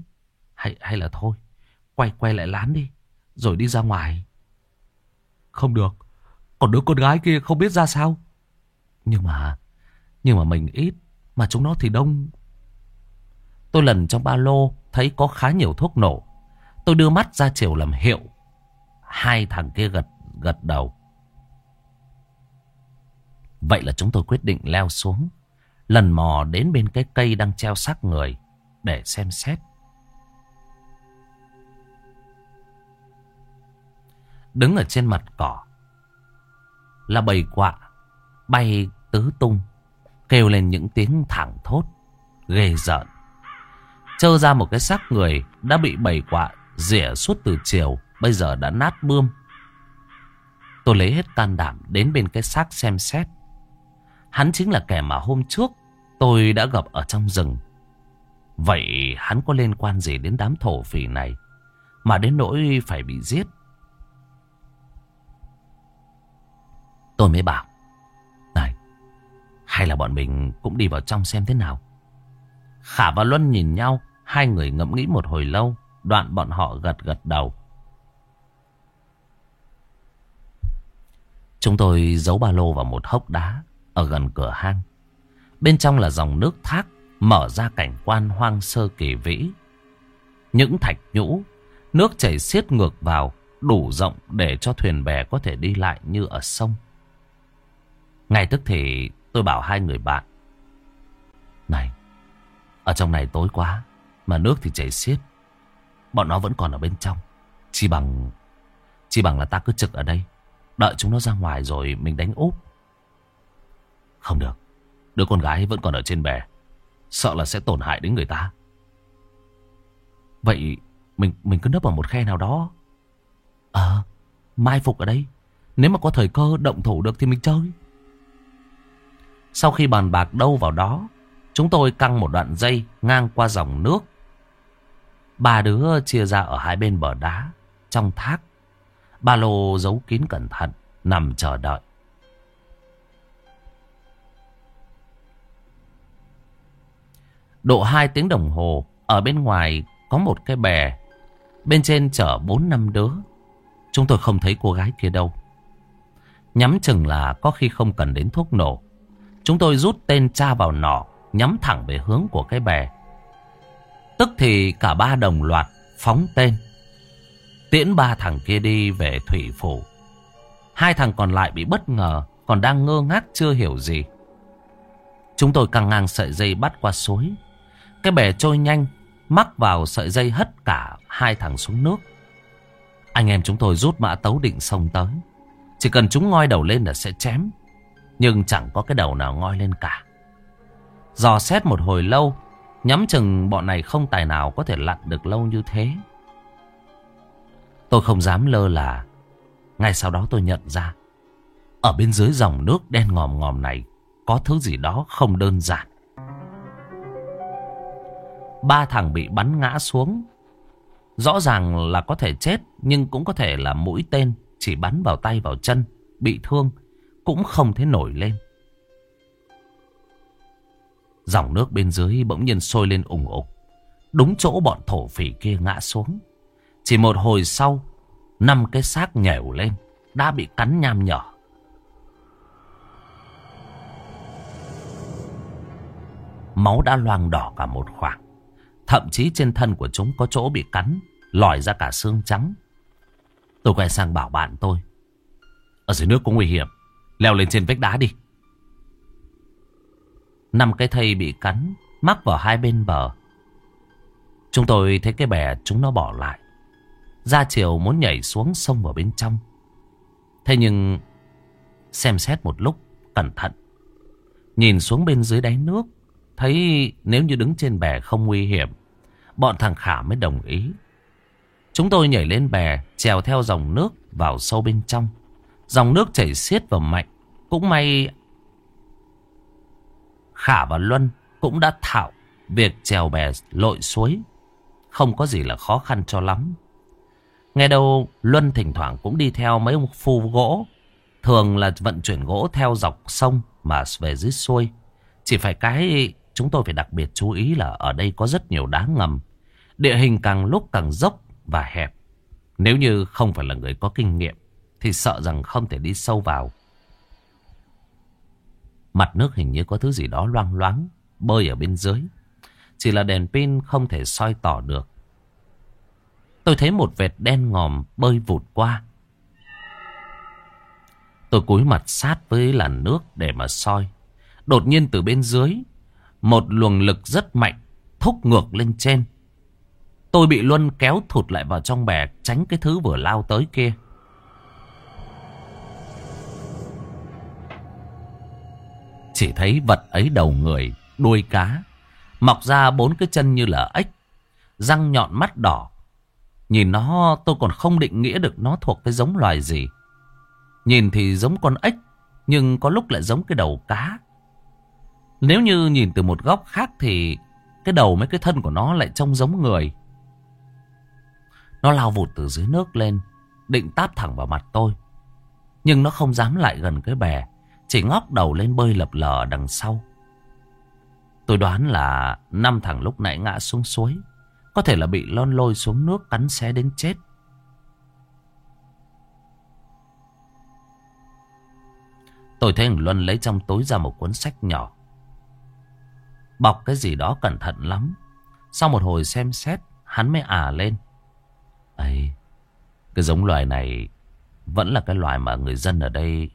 Hay, hay là thôi, quay quay lại lán đi, rồi đi ra ngoài. Không được, còn đứa con gái kia không biết ra sao. Nhưng mà, nhưng mà mình ít, mà chúng nó thì đông. Tôi lần trong ba lô thấy có khá nhiều thuốc nổ. Tôi đưa mắt ra chiều làm hiệu. Hai thằng kia gật gật đầu. Vậy là chúng tôi quyết định leo xuống. Lần mò đến bên cái cây đang treo xác người để xem xét. Đứng ở trên mặt cỏ là bầy quạ bay tứ tung, kêu lên những tiếng thẳng thốt, ghê rợn trơ ra một cái xác người đã bị bầy quạ rỉa suốt từ chiều, bây giờ đã nát bươm. Tôi lấy hết can đảm đến bên cái xác xem xét. Hắn chính là kẻ mà hôm trước tôi đã gặp ở trong rừng. Vậy hắn có liên quan gì đến đám thổ phỉ này mà đến nỗi phải bị giết? Tôi mới bảo, Này, Hay là bọn mình cũng đi vào trong xem thế nào? Khả và Luân nhìn nhau, Hai người ngẫm nghĩ một hồi lâu. Đoạn bọn họ gật gật đầu Chúng tôi giấu ba lô vào một hốc đá Ở gần cửa hang Bên trong là dòng nước thác Mở ra cảnh quan hoang sơ kỳ vĩ Những thạch nhũ Nước chảy xiết ngược vào Đủ rộng để cho thuyền bè có thể đi lại như ở sông ngay tức thì tôi bảo hai người bạn. Này, ở trong này tối quá, mà nước thì chảy xiết. Bọn nó vẫn còn ở bên trong. Chỉ bằng... Chỉ bằng là ta cứ trực ở đây. Đợi chúng nó ra ngoài rồi mình đánh úp. Không được. Đứa con gái vẫn còn ở trên bè. Sợ là sẽ tổn hại đến người ta. Vậy mình mình cứ nấp ở một khe nào đó. Ờ, mai phục ở đây. Nếu mà có thời cơ động thủ được thì mình chơi. Sau khi bàn bạc đâu vào đó, chúng tôi căng một đoạn dây ngang qua dòng nước. Ba đứa chia ra ở hai bên bờ đá, trong thác. Ba lô giấu kín cẩn thận, nằm chờ đợi. Độ hai tiếng đồng hồ, ở bên ngoài có một cái bè. Bên trên chở bốn năm đứa. Chúng tôi không thấy cô gái kia đâu. Nhắm chừng là có khi không cần đến thuốc nổ. Chúng tôi rút tên cha vào nỏ, nhắm thẳng về hướng của cái bè. Tức thì cả ba đồng loạt phóng tên. Tiễn ba thằng kia đi về thủy phủ. Hai thằng còn lại bị bất ngờ, còn đang ngơ ngác chưa hiểu gì. Chúng tôi căng ngang sợi dây bắt qua suối. Cái bè trôi nhanh, mắc vào sợi dây hất cả hai thằng xuống nước. Anh em chúng tôi rút mã tấu định xông tới. Chỉ cần chúng ngoi đầu lên là sẽ chém. Nhưng chẳng có cái đầu nào ngoi lên cả Dò xét một hồi lâu Nhắm chừng bọn này không tài nào có thể lặn được lâu như thế. Tôi không dám lơ là. Ngay sau đó tôi nhận ra, Ở bên dưới dòng nước đen ngòm ngòm này Có thứ gì đó không đơn giản. Ba thằng bị bắn ngã xuống. Rõ ràng là có thể chết, Nhưng cũng có thể là mũi tên Chỉ bắn vào tay vào chân, bị thương, cũng không thể nổi lên. Dòng nước bên dưới bỗng nhiên sôi lên ủng ục. Đúng chỗ bọn thổ phỉ kia ngã xuống. Chỉ một hồi sau, năm cái xác nhảy lên, đã bị cắn nham nhở Máu đã loang đỏ cả một khoảng. Thậm chí trên thân của chúng có chỗ bị cắn, lòi ra cả xương trắng. Tôi quay sang bảo bạn tôi. Ở dưới nước có nguy hiểm, leo lên trên vách đá đi. Năm cái thây bị cắn, mắc vào hai bên bờ. Chúng tôi thấy cái bè chúng nó bỏ lại. Ra chiều muốn nhảy xuống sông vào bên trong. Thế nhưng xem xét một lúc cẩn thận. Nhìn xuống bên dưới đáy nước. Thấy nếu như đứng trên bè không nguy hiểm. Bọn thằng Khả mới đồng ý. Chúng tôi nhảy lên bè, trèo theo dòng nước vào sâu bên trong. Dòng nước chảy xiết và mạnh. Cũng may Khả và Luân cũng đã thạo việc trèo bè lội suối. Không có gì là khó khăn cho lắm. Nghe đâu Luân thỉnh thoảng cũng đi theo mấy ông phu gỗ. Thường là vận chuyển gỗ theo dọc sông mà về dưới xuôi. Chỉ phải cái chúng tôi phải đặc biệt chú ý là ở đây có rất nhiều đá ngầm. Địa hình càng lúc càng dốc và hẹp. Nếu như không phải là người có kinh nghiệm, thì sợ rằng không thể đi sâu vào. Mặt nước hình như có thứ gì đó loang loáng bơi ở bên dưới. Chỉ là đèn pin không thể soi tỏ được. Tôi thấy một vệt đen ngòm bơi vụt qua. Tôi cúi mặt sát với làn nước để mà soi. Đột nhiên từ bên dưới, một luồng lực rất mạnh thúc ngược lên trên. Tôi bị Luân kéo thụt lại vào trong bè tránh cái thứ vừa lao tới kia. Chỉ thấy vật ấy đầu người, đuôi cá, mọc ra bốn cái chân như là ếch, răng nhọn mắt đỏ, Nhìn nó tôi còn không định nghĩa được nó thuộc cái giống loài gì. Nhìn thì giống con ếch, nhưng có lúc lại giống cái đầu cá. Nếu như nhìn từ một góc khác thì cái đầu mấy cái thân của nó lại trông giống người. Nó lao vụt từ dưới nước lên, định táp thẳng vào mặt tôi. Nhưng nó không dám lại gần cái bè, chỉ ngóc đầu lên bơi lập lờ đằng sau. Tôi đoán là năm thằng lúc nãy ngã xuống suối. Có thể là bị lon lôi xuống nước cắn xé đến chết. Tôi thấy Luân lấy trong túi ra một cuốn sách nhỏ. Bọc cái gì đó cẩn thận lắm. Sau một hồi xem xét, hắn mới ả lên. Ây, cái giống loài này vẫn là cái loài mà người dân ở đây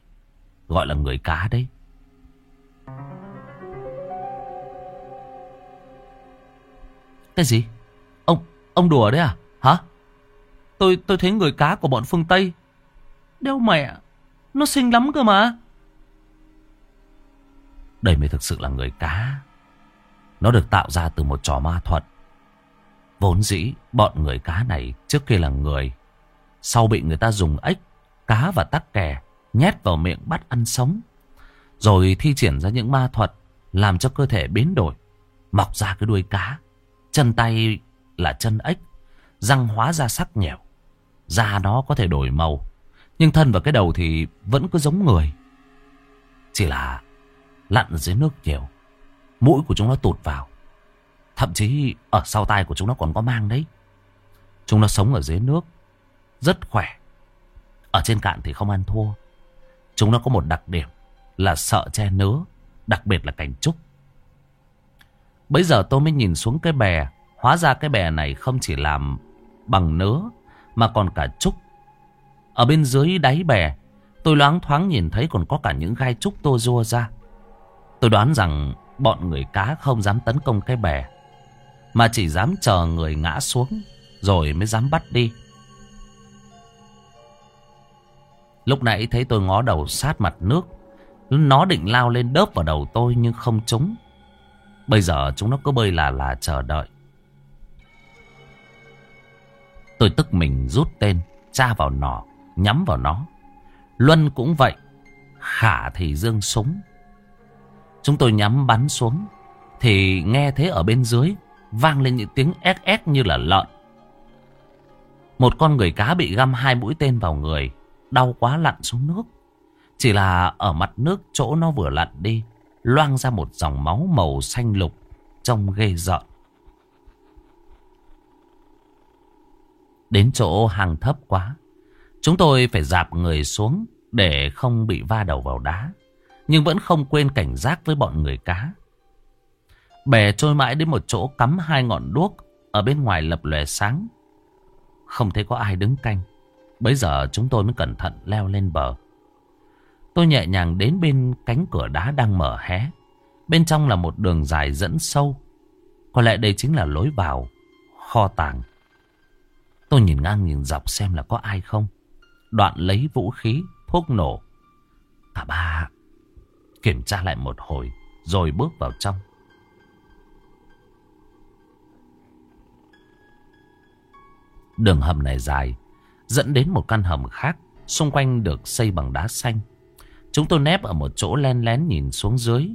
gọi là người cá đấy. Cái gì? Ông ông đùa đấy à? Hả? Tôi tôi thấy người cá của bọn phương Tây. Đeo mẹ, nó xinh lắm cơ mà. Đây mới thực sự là người cá. Nó được tạo ra từ một trò ma thuật. Vốn dĩ, bọn người cá này trước kia là người. Sau bị người ta dùng ếch, cá và tắc kè nhét vào miệng bắt ăn sống. Rồi thi triển ra những ma thuật làm cho cơ thể biến đổi. Mọc ra cái đuôi cá. Chân tay là chân ếch, răng hóa ra sắc nhẹo. Da nó có thể đổi màu, nhưng thân và cái đầu thì vẫn cứ giống người. Chỉ là lặn dưới nước nhiều, mũi của chúng nó tụt vào. Thậm chí ở sau tai của chúng nó còn có mang đấy. Chúng nó sống ở dưới nước, rất khỏe. Ở trên cạn thì không ăn thua. Chúng nó có một đặc điểm là sợ che nứa, đặc biệt là cảnh trúc. Bây giờ tôi mới nhìn xuống cái bè Hóa ra cái bè này không chỉ làm bằng nứa mà còn cả trúc. Ở bên dưới đáy bè, tôi loáng thoáng nhìn thấy còn có cả những gai trúc tô rua ra. Tôi đoán rằng bọn người cá không dám tấn công cái bè, mà chỉ dám chờ người ngã xuống rồi mới dám bắt đi. Lúc nãy thấy tôi ngó đầu sát mặt nước, nó định lao lên đớp vào đầu tôi nhưng không trúng. Bây giờ chúng nó cứ bơi là là chờ đợi. Tôi tức mình rút tên, tra vào nỏ, nhắm vào nó. Luân cũng vậy, khả thì dương súng. Chúng tôi nhắm bắn xuống, thì nghe thấy ở bên dưới vang lên những tiếng ép ép như là lợn. Một con người cá bị găm hai mũi tên vào người, đau quá lặn xuống nước. Chỉ là ở mặt nước chỗ nó vừa lặn đi, loang ra một dòng máu màu xanh lục, trông ghê rợn. Đến chỗ hàng thấp quá, chúng tôi phải dạp người xuống để không bị va đầu vào đá. Nhưng vẫn không quên cảnh giác với bọn người cá. Bè trôi mãi đến một chỗ cắm hai ngọn đuốc ở bên ngoài lập lòe sáng. Không thấy có ai đứng canh. Bây giờ chúng tôi mới cẩn thận leo lên bờ. Tôi nhẹ nhàng đến bên cánh cửa đá đang mở hé. Bên trong là một đường dài dẫn sâu. Có lẽ đây chính là lối vào kho tàng. Tôi nhìn ngang nhìn dọc xem là có ai không. Đoạn lấy vũ khí, thuốc nổ. Cả ba kiểm tra lại một hồi rồi bước vào trong. Đường hầm này dài, dẫn đến một căn hầm khác, xung quanh được xây bằng đá xanh. Chúng tôi nép ở một chỗ len lén nhìn xuống dưới.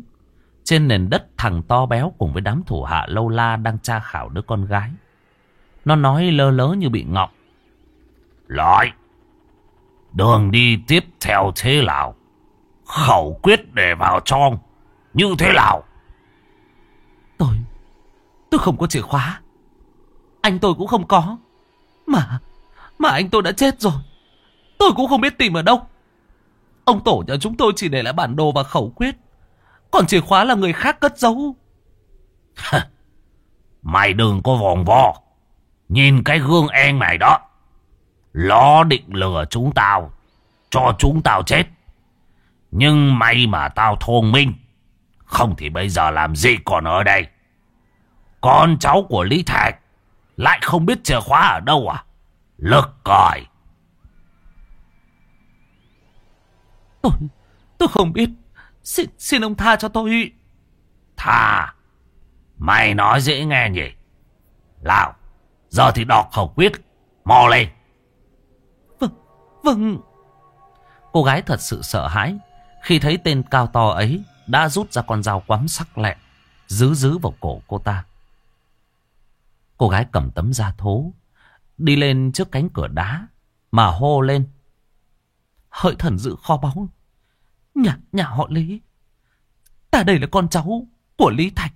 Trên nền đất thằng to béo cùng với đám thủ hạ lâu la đang tra khảo đứa con gái. Nó nói lơ lớ như bị ngọng. Lại, đường đi tiếp theo thế nào? Khẩu quyết để vào trong, như thế nào? Tôi, tôi không có chìa khóa. Anh tôi cũng không có. Mà, mà anh tôi đã chết rồi. Tôi cũng không biết tìm ở đâu. Ông tổ nhà chúng tôi chỉ để lại bản đồ và khẩu quyết. Còn chìa khóa là người khác cất giấu. Mày đừng có vòng vo. Nhìn cái gương en này đó. Nó định lừa chúng tao. Cho chúng tao chết. Nhưng may mà tao thông minh. Không thì bây giờ làm gì còn ở đây. Con cháu của Lý Thạch lại không biết chìa khóa ở đâu à? Lực còi. Tôi, tôi không biết. Xin, xin ông tha cho tôi. Tha. Mày nói dễ nghe nhỉ? Lão, giờ thì đọc khẩu quyết. Mò lên. Vâng, vâng. Cô gái thật sự sợ hãi khi thấy tên cao to ấy đã rút ra con dao quắm sắc lẹ, giữ giữ vào cổ cô ta. Cô gái cầm tấm da thố, đi lên trước cánh cửa đá, mà hô lên. Hỡi thần giữ kho báu, nhà, nhà họ Lý. Ta đây là con cháu của Lý Thạch,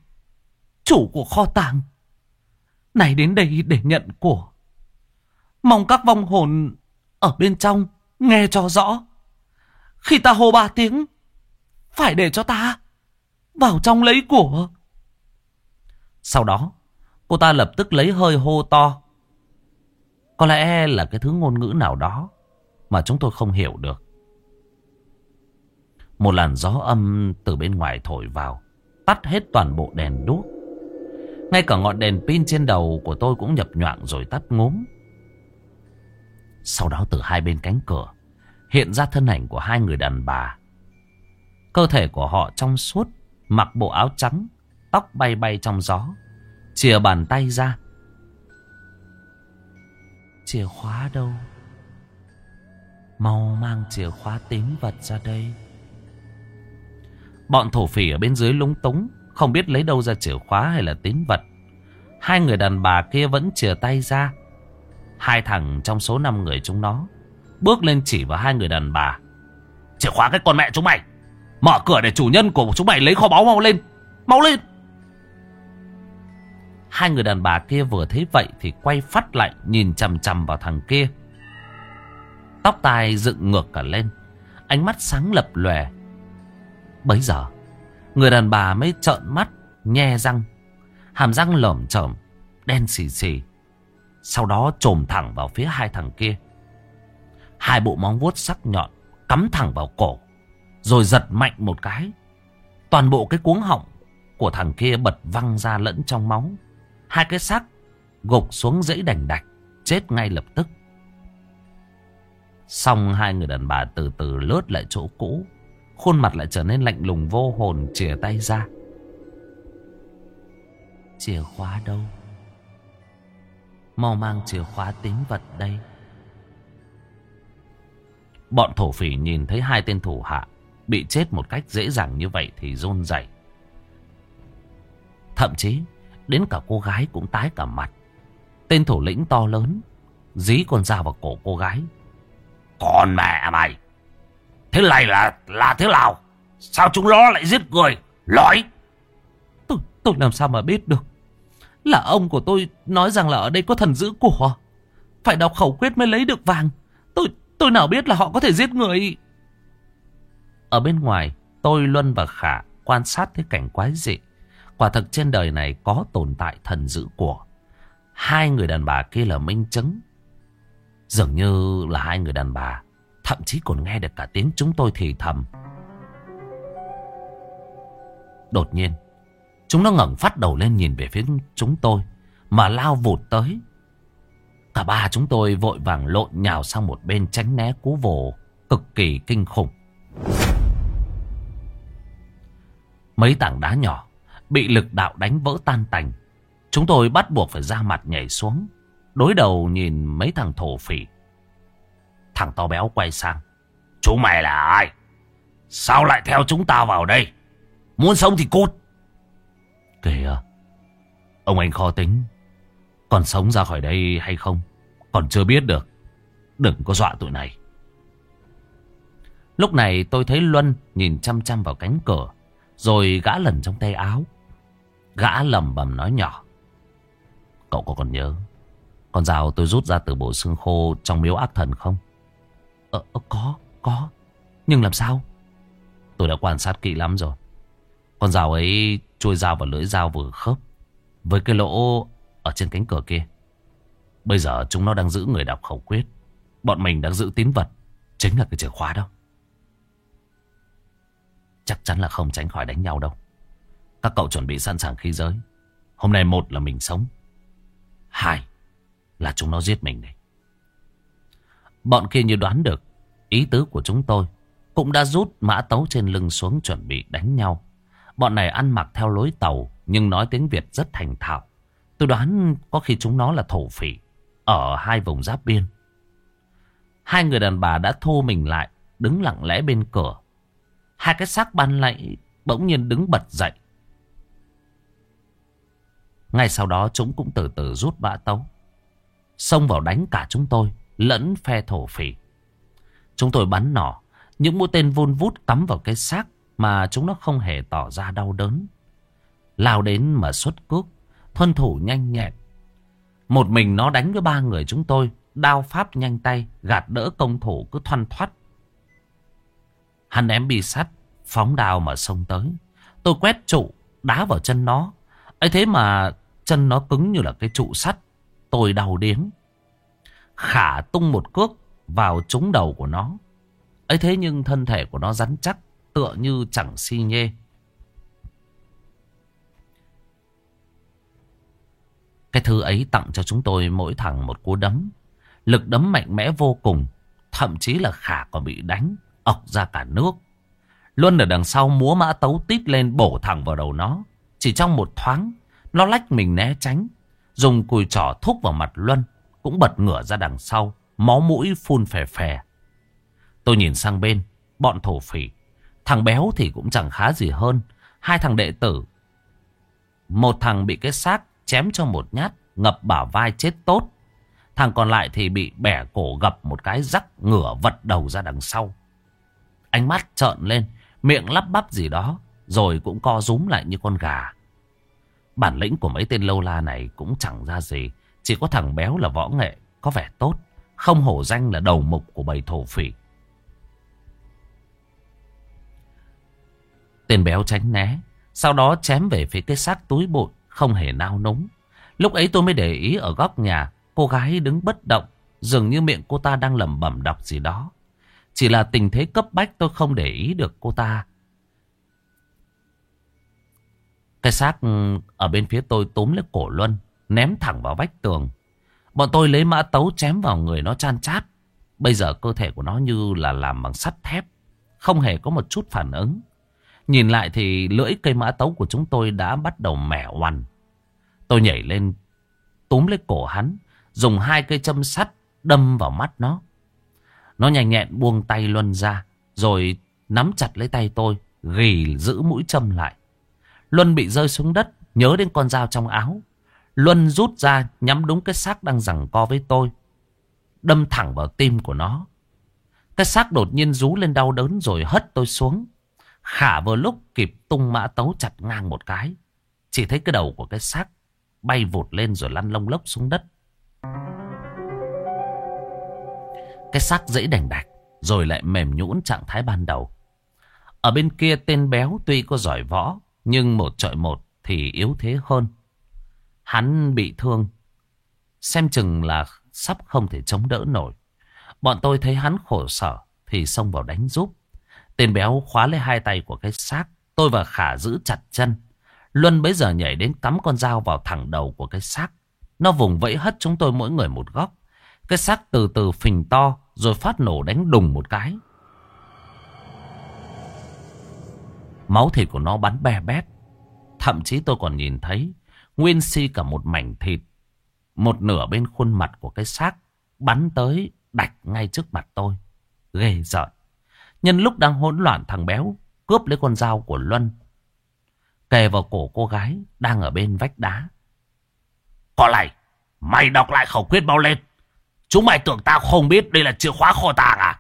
chủ của kho tàng. Này đến đây để nhận của. Mong các vong hồn ở bên trong nghe cho rõ. Khi ta hô ba tiếng, phải để cho ta vào trong lấy của. Sau đó, Cô ta lập tức lấy hơi hô to. Có lẽ là cái thứ ngôn ngữ nào đó mà chúng tôi không hiểu được. Một làn gió âm từ bên ngoài thổi vào, tắt hết toàn bộ đèn đuốc. Ngay cả ngọn đèn pin trên đầu của tôi cũng nhập nhoạng rồi tắt ngốm. Sau đó từ hai bên cánh cửa, hiện ra thân ảnh của hai người đàn bà. Cơ thể của họ trong suốt, mặc bộ áo trắng, tóc bay bay trong gió. Chìa bàn tay ra Chìa khóa đâu? Mau mang chìa khóa tín vật ra đây. Bọn thổ phỉ ở bên dưới lúng túng, Không biết lấy đâu ra chìa khóa hay là tín vật. Hai người đàn bà kia vẫn chìa tay ra. Hai thằng trong số năm người chúng nó Bước lên chỉ vào hai người đàn bà. Chìa khóa cái con mẹ chúng mày. Mở cửa để chủ nhân của chúng mày lấy kho báu mau lên Mau lên. Hai người đàn bà kia vừa thấy vậy thì quay phát lại nhìn chằm chằm vào thằng kia. Tóc tai dựng ngược cả lên. Ánh mắt sáng lập lòe. Bấy giờ, người đàn bà mới trợn mắt, nhe răng. Hàm răng lởm chởm, đen xì xì. Sau đó trồm thẳng vào phía hai thằng kia. Hai bộ móng vuốt sắc nhọn cắm thẳng vào cổ. Rồi giật mạnh một cái. Toàn bộ cái cuống họng của thằng kia bật văng ra lẫn trong máu. Hai cái xác gục xuống dãy đành đạch, chết ngay lập tức. Xong hai người đàn bà từ từ lướt lại chỗ cũ, khuôn mặt lại trở nên lạnh lùng vô hồn chìa tay ra. Chìa khóa đâu? Mau mang chìa khóa tính vật đây. Bọn thổ phỉ nhìn thấy hai tên thủ hạ bị chết một cách dễ dàng như vậy thì rôn rẩy. Thậm chí Đến cả cô gái cũng tái cả mặt. Tên thủ lĩnh to lớn. Dí con dao vào cổ cô gái. Con mẹ mày. Thế này là là thế nào? Sao chúng nó lại giết người? Nói! Tôi, tôi làm sao mà biết được? Là ông của tôi nói rằng là ở đây có thần giữ của. Phải đọc khẩu quyết mới lấy được vàng. Tôi tôi nào biết là họ có thể giết người. Ở bên ngoài, tôi Luân và Khả quan sát thấy cảnh quái dị. Quả thực trên đời này có tồn tại thần giữ của. Hai người đàn bà kia là minh chứng. Dường như là hai người đàn bà. Thậm chí còn nghe được cả tiếng chúng tôi thì thầm. Đột nhiên, chúng nó ngẩng phát đầu lên nhìn về phía chúng tôi. Mà lao vụt tới. Cả ba chúng tôi vội vàng lộn nhào sang một bên tránh né cú vồ cực kỳ kinh khủng. Mấy tảng đá nhỏ bị lực đạo đánh vỡ tan tành. Chúng tôi bắt buộc phải ra mặt nhảy xuống. Đối đầu nhìn mấy thằng thổ phỉ. Thằng to béo quay sang. chú mày là ai? Sao lại theo chúng ta vào đây? Muốn sống thì cút. Kìa. Ông anh khó tính. Còn sống ra khỏi đây hay không? Còn chưa biết được. Đừng có dọa tụi này. Lúc này tôi thấy Luân nhìn chăm chăm vào cánh cửa. Rồi gã lần trong tay áo. Gã lầm bầm nói nhỏ. Cậu có còn nhớ Con dao tôi rút ra từ bộ xương khô Trong miếu ác thần không? Ờ, ờ, có, có. Nhưng làm sao? Tôi đã quan sát kỹ lắm rồi. Con dao ấy chui dao vào lưỡi dao vừa khớp Với cái lỗ Ở trên cánh cửa kia. Bây giờ chúng nó đang giữ người đọc khẩu quyết. Bọn mình đang giữ tín vật. Chính là cái chìa khóa đó. Chắc chắn là không tránh khỏi đánh nhau đâu. Các cậu chuẩn bị sẵn sàng khí giới Hôm nay một là mình sống Hai là chúng nó giết mình này. Bọn kia như đoán được ý tứ của chúng tôi. Cũng đã rút mã tấu trên lưng xuống chuẩn bị đánh nhau. Bọn này ăn mặc theo lối tàu nhưng nói tiếng Việt rất thành thạo. Tôi đoán có khi chúng nó là thổ phỉ ở hai vùng giáp biên. Hai người đàn bà đã thu mình lại, đứng lặng lẽ bên cửa. Hai cái xác ban lạy bỗng nhiên đứng bật dậy. Ngay sau đó chúng cũng từ từ rút bã tấu. Xông vào đánh cả chúng tôi, lẫn phe thổ phỉ. Chúng tôi bắn nỏ, những mũi tên vun vút cắm vào cái xác mà chúng nó không hề tỏ ra đau đớn. Lao đến mà xuất cước, thuân thủ nhanh nhẹn. Một mình nó đánh với ba người chúng tôi, đao pháp nhanh tay, gạt đỡ công thủ cứ thoăn thoắt. Hắn ném bi sắt, phóng đao mà xông tới. Tôi quét trụ, đá vào chân nó, ấy thế mà chân nó cứng như là cái trụ sắt. Tôi đau điếng. Khả tung một cước vào trúng đầu của nó. ấy thế nhưng thân thể của nó rắn chắc, tựa như chẳng si nhê. Cái thư ấy tặng cho chúng tôi mỗi thằng một cú đấm. Lực đấm mạnh mẽ vô cùng. Thậm chí là Khả còn bị đánh, ọc ra cả nước. Luân ở đằng sau múa mã tấu tít lên bổ thẳng vào đầu nó. Chỉ trong một thoáng, nó lách mình né tránh. Dùng cùi trỏ thúc vào mặt Luân. Cũng bật ngửa ra đằng sau. Máu mũi phun phè phè. Tôi nhìn sang bên. Bọn thổ phỉ. Thằng béo thì cũng chẳng khá gì hơn. Hai thằng đệ tử. Một thằng bị cái xác chém cho một nhát. Ngập bả vai chết tốt. Thằng còn lại thì bị bẻ cổ gập một cái rắc ngửa vật đầu ra đằng sau. Ánh mắt trợn lên. Miệng lắp bắp gì đó. Rồi cũng co rúm lại như con gà. Bản lĩnh của mấy tên lâu la này cũng chẳng ra gì. Chỉ có thằng béo là võ nghệ, có vẻ tốt. Không hổ danh là đầu mục của bầy thổ phỉ. Tên béo tránh né. Sau đó chém về phía cái xác túi bụi, không hề nao núng. Lúc ấy tôi mới để ý ở góc nhà, cô gái đứng bất động. Dường như miệng cô ta đang lẩm bẩm đọc gì đó. Chỉ là tình thế cấp bách tôi không để ý được cô ta Cái xác ừ, ở bên phía tôi túm lấy cổ Luân, ném thẳng vào vách tường. Bọn tôi lấy mã tấu chém vào người nó chan chát. Bây giờ cơ thể của nó như là làm bằng sắt thép, không hề có một chút phản ứng. Nhìn lại thì lưỡi cây mã tấu của chúng tôi đã bắt đầu mẻ oằn. Tôi nhảy lên, túm lấy cổ hắn, dùng hai cây châm sắt đâm vào mắt nó. Nó nhanh nhẹn buông tay Luân ra, rồi nắm chặt lấy tay tôi, ghì giữ mũi châm lại. Luân bị rơi xuống đất, nhớ đến con dao trong áo. Luân rút ra nhắm đúng cái xác đang giằng co với tôi. Đâm thẳng vào tim của nó. Cái xác đột nhiên rú lên đau đớn rồi hất tôi xuống. Khả vừa lúc kịp tung mã tấu chặt ngang một cái. Chỉ thấy cái đầu của cái xác bay vụt lên rồi lăn lông lốc xuống đất. Cái xác dãy đành đạch rồi lại mềm nhũn trạng thái ban đầu. Ở bên kia tên béo tuy có giỏi võ nhưng một trọi một thì yếu thế hơn. Hắn bị thương. Xem chừng là sắp không thể chống đỡ nổi. Bọn tôi thấy hắn khổ sở thì xông vào đánh giúp. Tên béo khóa lấy hai tay của cái xác. Tôi và Khả giữ chặt chân. Luân bấy giờ nhảy đến cắm con dao vào thẳng đầu của cái xác. Nó vùng vẫy hất chúng tôi mỗi người một góc. Cái xác từ từ phình to, rồi phát nổ đánh đùng một cái. Máu thịt của nó bắn be bét. Thậm chí tôi còn nhìn thấy nguyên si cả một mảnh thịt. Một nửa bên khuôn mặt của cái xác bắn tới đạch ngay trước mặt tôi. Ghê giận. Nhân lúc đang hỗn loạn thằng béo cướp lấy con dao của Luân. Kề vào cổ cô gái đang ở bên vách đá. Có lại, mày đọc lại khẩu quyết bao lên. Chúng mày tưởng tao không biết đây là chìa khóa kho tàng à?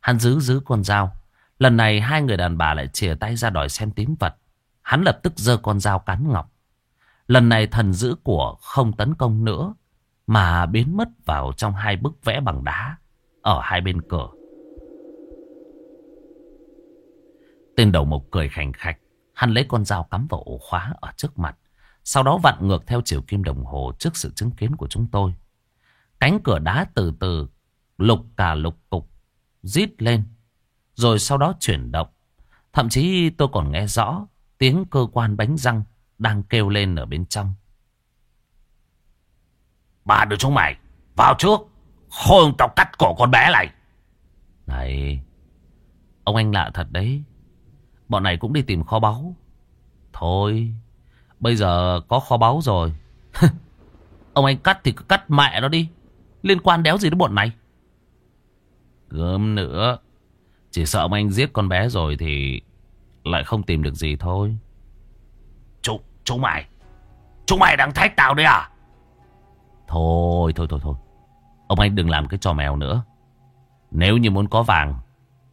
Hắn giữ giữ con dao. Lần này hai người đàn bà lại chìa tay ra đòi xem tín vật. Hắn lập tức giơ con dao cán ngọc. Lần này thần giữ của không tấn công nữa. Mà biến mất vào trong hai bức vẽ bằng đá. Ở hai bên cửa. Tên đầu mộc cười khành khạch. Hắn lấy con dao cắm vào ổ khóa ở trước mặt. Sau đó vặn ngược theo chiều kim đồng hồ trước sự chứng kiến của chúng tôi. Cánh cửa đá từ từ, lục cả lục cục, rít lên rồi sau đó chuyển động. Thậm chí tôi còn nghe rõ tiếng cơ quan bánh răng đang kêu lên ở bên trong. Ba đứa chúng mày vào trước, khôn tao cắt cổ con bé này. Này, ông anh lạ thật đấy. Bọn này cũng đi tìm kho báu. Thôi, bây giờ có kho báu rồi. *laughs* ông anh cắt thì cứ cắt mẹ nó đi. Liên quan đéo gì đến bọn này Gớm nữa chỉ sợ ông anh giết con bé rồi thì Lại không tìm được gì thôi. Chú, chú mày. Chú mày đang thách tao đấy à? Thôi thôi thôi thôi. Ông anh đừng làm cái trò mèo nữa. Nếu như muốn có vàng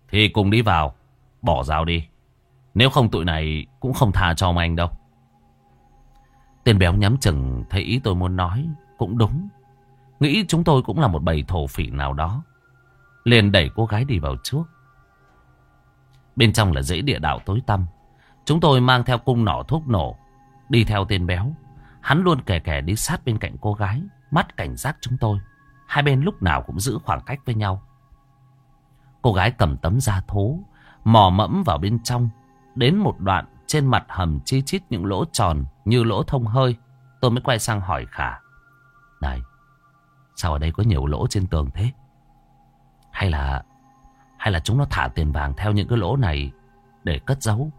Thì cùng đi vào Bỏ dao đi. Nếu không tụi này cũng không tha cho ông anh đâu. Tên béo nhắm chừng thấy ý tôi muốn nói Cũng đúng. Nghĩ chúng tôi cũng là một bầy thổ phỉ nào đó. Liền đẩy cô gái đi vào trước. Bên trong là dãy địa đạo tối tăm. Chúng tôi mang theo cung nỏ thuốc nổ. Đi theo tên béo. Hắn luôn kè kè đi sát bên cạnh cô gái. Mắt cảnh giác chúng tôi. Hai bên lúc nào cũng giữ khoảng cách với nhau. Cô gái cầm tấm da thố. Mò mẫm vào bên trong. Đến một đoạn trên mặt hầm chi chít những lỗ tròn như lỗ thông hơi. Tôi mới quay sang hỏi Khả. Này, Sao ở đây có nhiều lỗ trên tường thế? Hay là hay là chúng nó thả tiền vàng theo những cái lỗ này để cất giấu?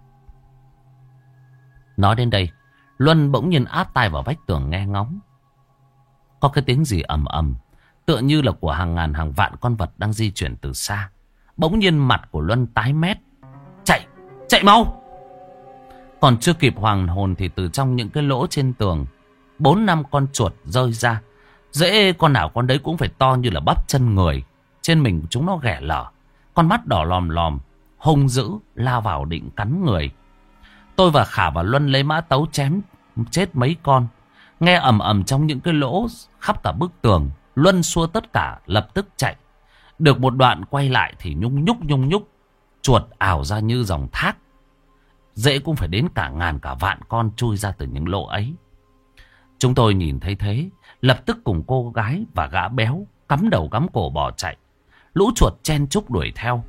Nói đến đây, Luân bỗng nhiên áp tay vào vách tường nghe ngóng. Có cái tiếng gì ầm ầm, tựa như là của hàng ngàn hàng vạn con vật đang di chuyển từ xa. Bỗng nhiên mặt của Luân tái mét. Chạy, chạy mau! Còn chưa kịp hoàng hồn thì từ trong những cái lỗ trên tường, bốn năm con chuột rơi ra. Dễ con nào con đấy cũng phải to như là bắp chân người. Trên mình chúng nó ghẻ lở. Con mắt đỏ lòm lòm. Hung dữ lao vào định cắn người. Tôi và Khả và Luân lấy mã tấu chém, chết mấy con. Nghe ầm ầm trong những cái lỗ khắp cả bức tường. Luân xua tất cả, lập tức chạy. Được một đoạn quay lại thì nhung nhúc nhung nhúc. Chuột ảo ra như dòng thác. Dễ cũng phải đến cả ngàn, cả vạn con chui ra từ những lỗ ấy. Chúng tôi nhìn thấy thế, Lập tức cùng cô gái và gã béo Cắm đầu cắm cổ bỏ chạy Lũ chuột chen chúc đuổi theo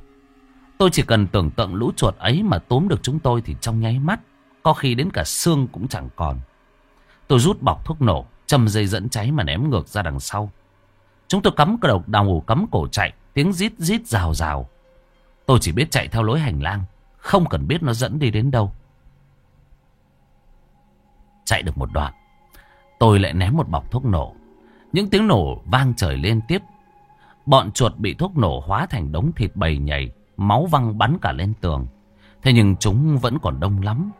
Tôi chỉ cần tưởng tượng lũ chuột ấy Mà tóm được chúng tôi thì trong nháy mắt, Có khi đến cả xương cũng chẳng còn Tôi rút bọc thuốc nổ, Châm dây dẫn cháy mà ném ngược ra đằng sau Chúng tôi cắm đầu đầu cắm cổ chạy, Tiếng rít rít rào rào Tôi chỉ biết chạy theo lối hành lang, Không cần biết nó dẫn đi đến đâu Chạy được một đoạn, Tôi lại ném một bọc thuốc nổ. Những tiếng nổ vang trời lên tiếp. Bọn chuột bị thuốc nổ hóa thành đống thịt bầy nhảy. Máu văng bắn cả lên tường. Thế nhưng chúng vẫn còn đông lắm.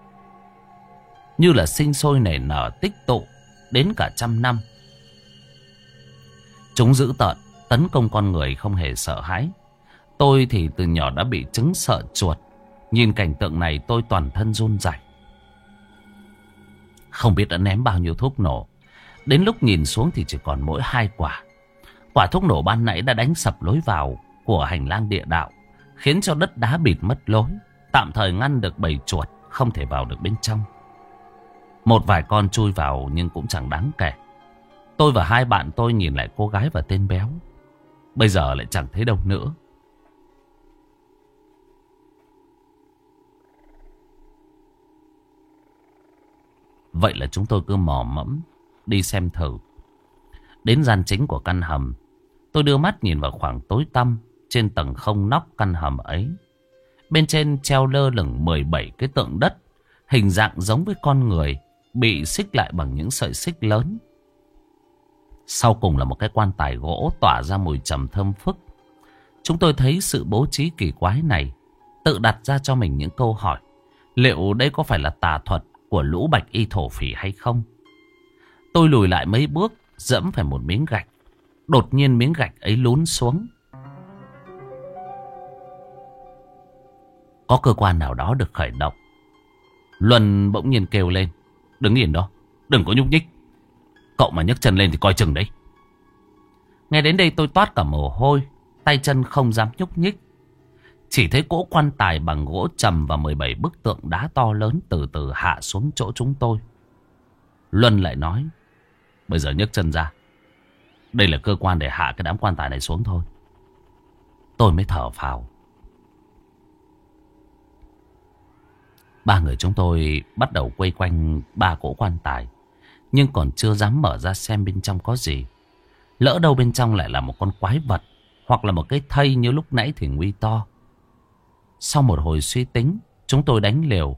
Như là sinh sôi nảy nở tích tụ đến cả trăm năm. Chúng giữ tợn, tấn công con người không hề sợ hãi. Tôi thì từ nhỏ đã bị chứng sợ chuột. Nhìn cảnh tượng này tôi toàn thân run rẩy. Không biết đã ném bao nhiêu thuốc nổ. Đến lúc nhìn xuống thì chỉ còn mỗi hai quả. Quả thuốc nổ ban nãy đã đánh sập lối vào của hành lang địa đạo. Khiến cho đất đá bịt mất lối. Tạm thời ngăn được bầy chuột không thể vào được bên trong. Một vài con chui vào nhưng cũng chẳng đáng kể. Tôi và hai bạn tôi nhìn lại cô gái và tên béo. Bây giờ lại chẳng thấy đâu nữa. Vậy là chúng tôi cứ mò mẫm đi xem thử. Đến gian chính của căn hầm, tôi đưa mắt nhìn vào khoảng tối tăm trên tầng không nóc căn hầm ấy. Bên trên treo lơ lửng 17 cái tượng đất, hình dạng giống với con người, bị xích lại bằng những sợi xích lớn. Sau cùng là một cái quan tài gỗ tỏa ra mùi trầm thơm phức. Chúng tôi thấy sự bố trí kỳ quái này, tự đặt ra cho mình những câu hỏi. Liệu đây có phải là tà thuật của lũ bạch y thổ phỉ hay không? Tôi lùi lại mấy bước, dẫm phải một miếng gạch. Đột nhiên miếng gạch ấy lún xuống. Có cơ quan nào đó được khởi động. Luân bỗng nhiên kêu lên. Đứng yên đó, đừng có nhúc nhích. Cậu mà nhấc chân lên thì coi chừng đấy. Nghe đến đây tôi toát cả mồ hôi, tay chân không dám nhúc nhích. Chỉ thấy cỗ quan tài bằng gỗ trầm và 17 bức tượng đá to lớn từ từ hạ xuống chỗ chúng tôi. Luân lại nói, bây giờ nhấc chân ra. Đây là cơ quan để hạ cái đám quan tài này xuống thôi. Tôi mới thở phào. Ba người chúng tôi bắt đầu quay quanh ba cỗ quan tài. Nhưng còn chưa dám mở ra xem bên trong có gì. Lỡ đâu bên trong lại là một con quái vật. Hoặc là một cái thây như lúc nãy thì nguy to. Sau một hồi suy tính, chúng tôi đánh liều,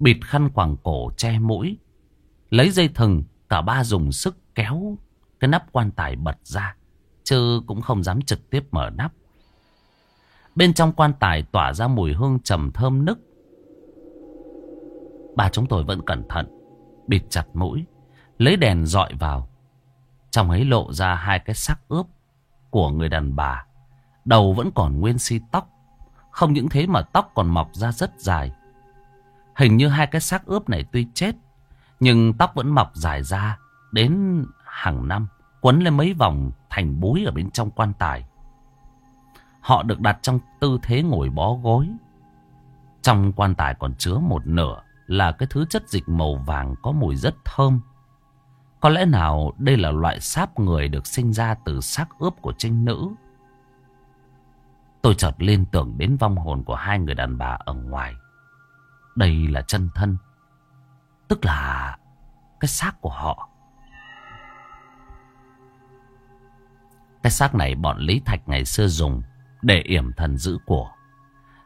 bịt khăn quàng cổ che mũi. Lấy dây thừng, cả ba dùng sức kéo cái nắp quan tài bật ra. Chứ cũng không dám trực tiếp mở nắp. Bên trong quan tài tỏa ra mùi hương trầm thơm nức. bà chúng tôi vẫn cẩn thận, bịt chặt mũi, lấy đèn dọi vào. Trong ấy lộ ra hai cái xác ướp của người đàn bà. Đầu vẫn còn nguyên si tóc. Không những thế mà tóc còn mọc ra rất dài. Hình như hai cái xác ướp này tuy chết, nhưng tóc vẫn mọc dài ra đến hàng năm, quấn lên mấy vòng thành búi ở bên trong quan tài. Họ được đặt trong tư thế ngồi bó gối. Trong quan tài còn chứa một nửa là cái thứ chất dịch màu vàng có mùi rất thơm. Có lẽ nào đây là loại sáp người được sinh ra từ xác ướp của trinh nữ? Tôi chợt liên tưởng đến vong hồn của hai người đàn bà ở ngoài. Đây là chân thân. Tức là cái xác của họ. Cái xác này bọn Lý Thạch ngày xưa dùng để yểm thần giữ của.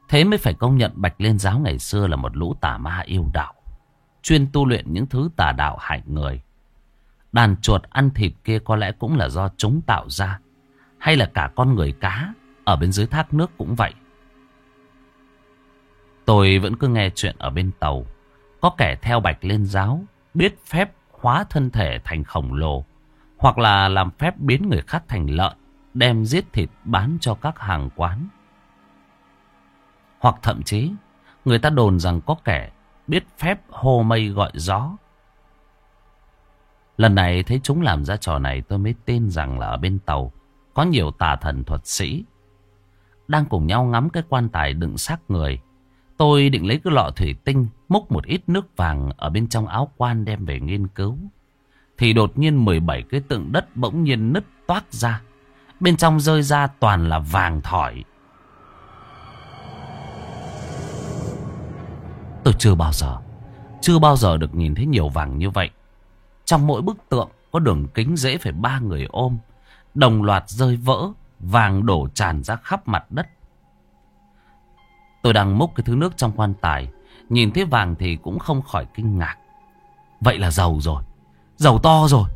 Thế mới phải công nhận Bạch Liên Giáo ngày xưa là một lũ tà ma yêu đạo. Chuyên tu luyện những thứ tà đạo hại người. Đàn chuột ăn thịt kia có lẽ cũng là do chúng tạo ra. Hay là cả con người cá ở bên dưới thác nước cũng vậy. Tôi vẫn cứ nghe chuyện ở bên tàu. Có kẻ theo Bạch Liên Giáo biết phép hóa thân thể thành khổng lồ. Hoặc là làm phép biến người khác thành lợn. Đem giết thịt bán cho các hàng quán. Hoặc thậm chí, người ta đồn rằng có kẻ biết phép hô mây gọi gió. Lần này thấy chúng làm ra trò này, tôi mới tin rằng là ở bên tàu có nhiều tà thần thuật sĩ. Đang cùng nhau ngắm cái quan tài đựng xác người. Tôi định lấy cái lọ thủy tinh, múc một ít nước vàng ở bên trong áo quan đem về nghiên cứu. Thì đột nhiên 17 cái tượng đất bỗng nhiên nứt toát ra. Bên trong rơi ra toàn là vàng thỏi. Tôi chưa bao giờ, chưa bao giờ được nhìn thấy nhiều vàng như vậy. Trong mỗi bức tượng có đường kính dễ phải ba người ôm. Đồng loạt rơi vỡ, vàng đổ tràn ra khắp mặt đất. Tôi đang múc cái thứ nước trong quan tài. Nhìn thấy vàng thì cũng không khỏi kinh ngạc. Vậy là giàu rồi. Giàu to rồi.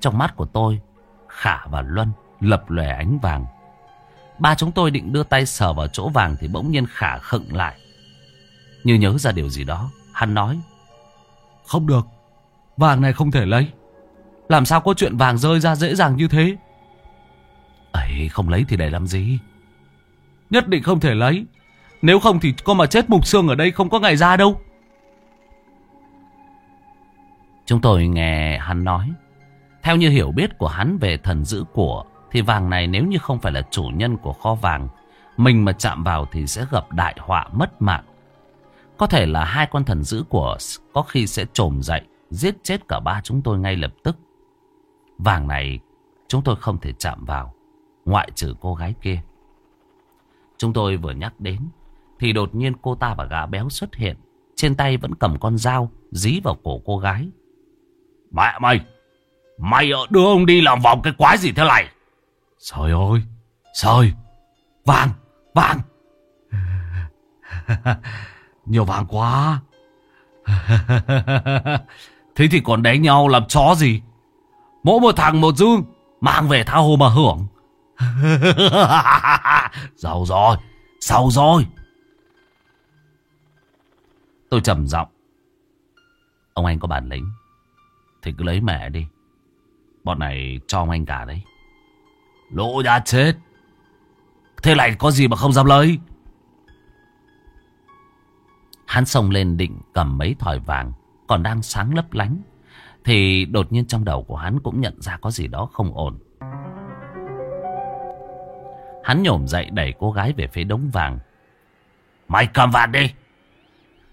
Trong mắt của tôi, Khả và Luân lập lòe ánh vàng. Ba chúng tôi định đưa tay sờ vào chỗ vàng thì bỗng nhiên Khả khựng lại. Như nhớ ra điều gì đó, hắn nói. Không được, vàng này không thể lấy. Làm sao có chuyện vàng rơi ra dễ dàng như thế? ấy không lấy thì để làm gì Nhất định không thể lấy Nếu không thì con mà chết mục xương ở đây không có ngày ra đâu Chúng tôi nghe hắn nói. Theo như hiểu biết của hắn về thần giữ của, Thì vàng này nếu như không phải là chủ nhân của kho vàng, Mình mà chạm vào thì sẽ gặp đại họa mất mạng. Có thể là hai con thần giữ của Có khi sẽ trồm dậy, Giết chết cả ba chúng tôi ngay lập tức. Vàng này chúng tôi không thể chạm vào, Ngoại trừ cô gái kia. Chúng tôi vừa nhắc đến, Thì đột nhiên cô ta và gã béo xuất hiện. Trên tay vẫn cầm con dao, Dí vào cổ cô gái. Mẹ mày Mày đưa ông đi làm vòng cái quái gì thế này? Trời ơi. Trời Vàng Vàng. *laughs* Nhiều vàng quá. *laughs* Thế thì còn đánh nhau làm chó gì? Mỗi một thằng một dương Mang về tha hồ mà hưởng. *laughs* Giàu rồi Giàu rồi. Tôi trầm giọng. Ông anh có bản lĩnh thì cứ lấy mẹ đi. Bọn này cho ông anh cả đấy. Lỗ đã chết. Thế này có gì mà không dám lấy? Hắn xông lên định cầm mấy thỏi vàng, Còn đang sáng lấp lánh, Thì đột nhiên trong đầu của hắn cũng nhận ra có gì đó không ổn. Hắn nhổm dậy đẩy cô gái về phía đống vàng. Mày cầm vàng đi.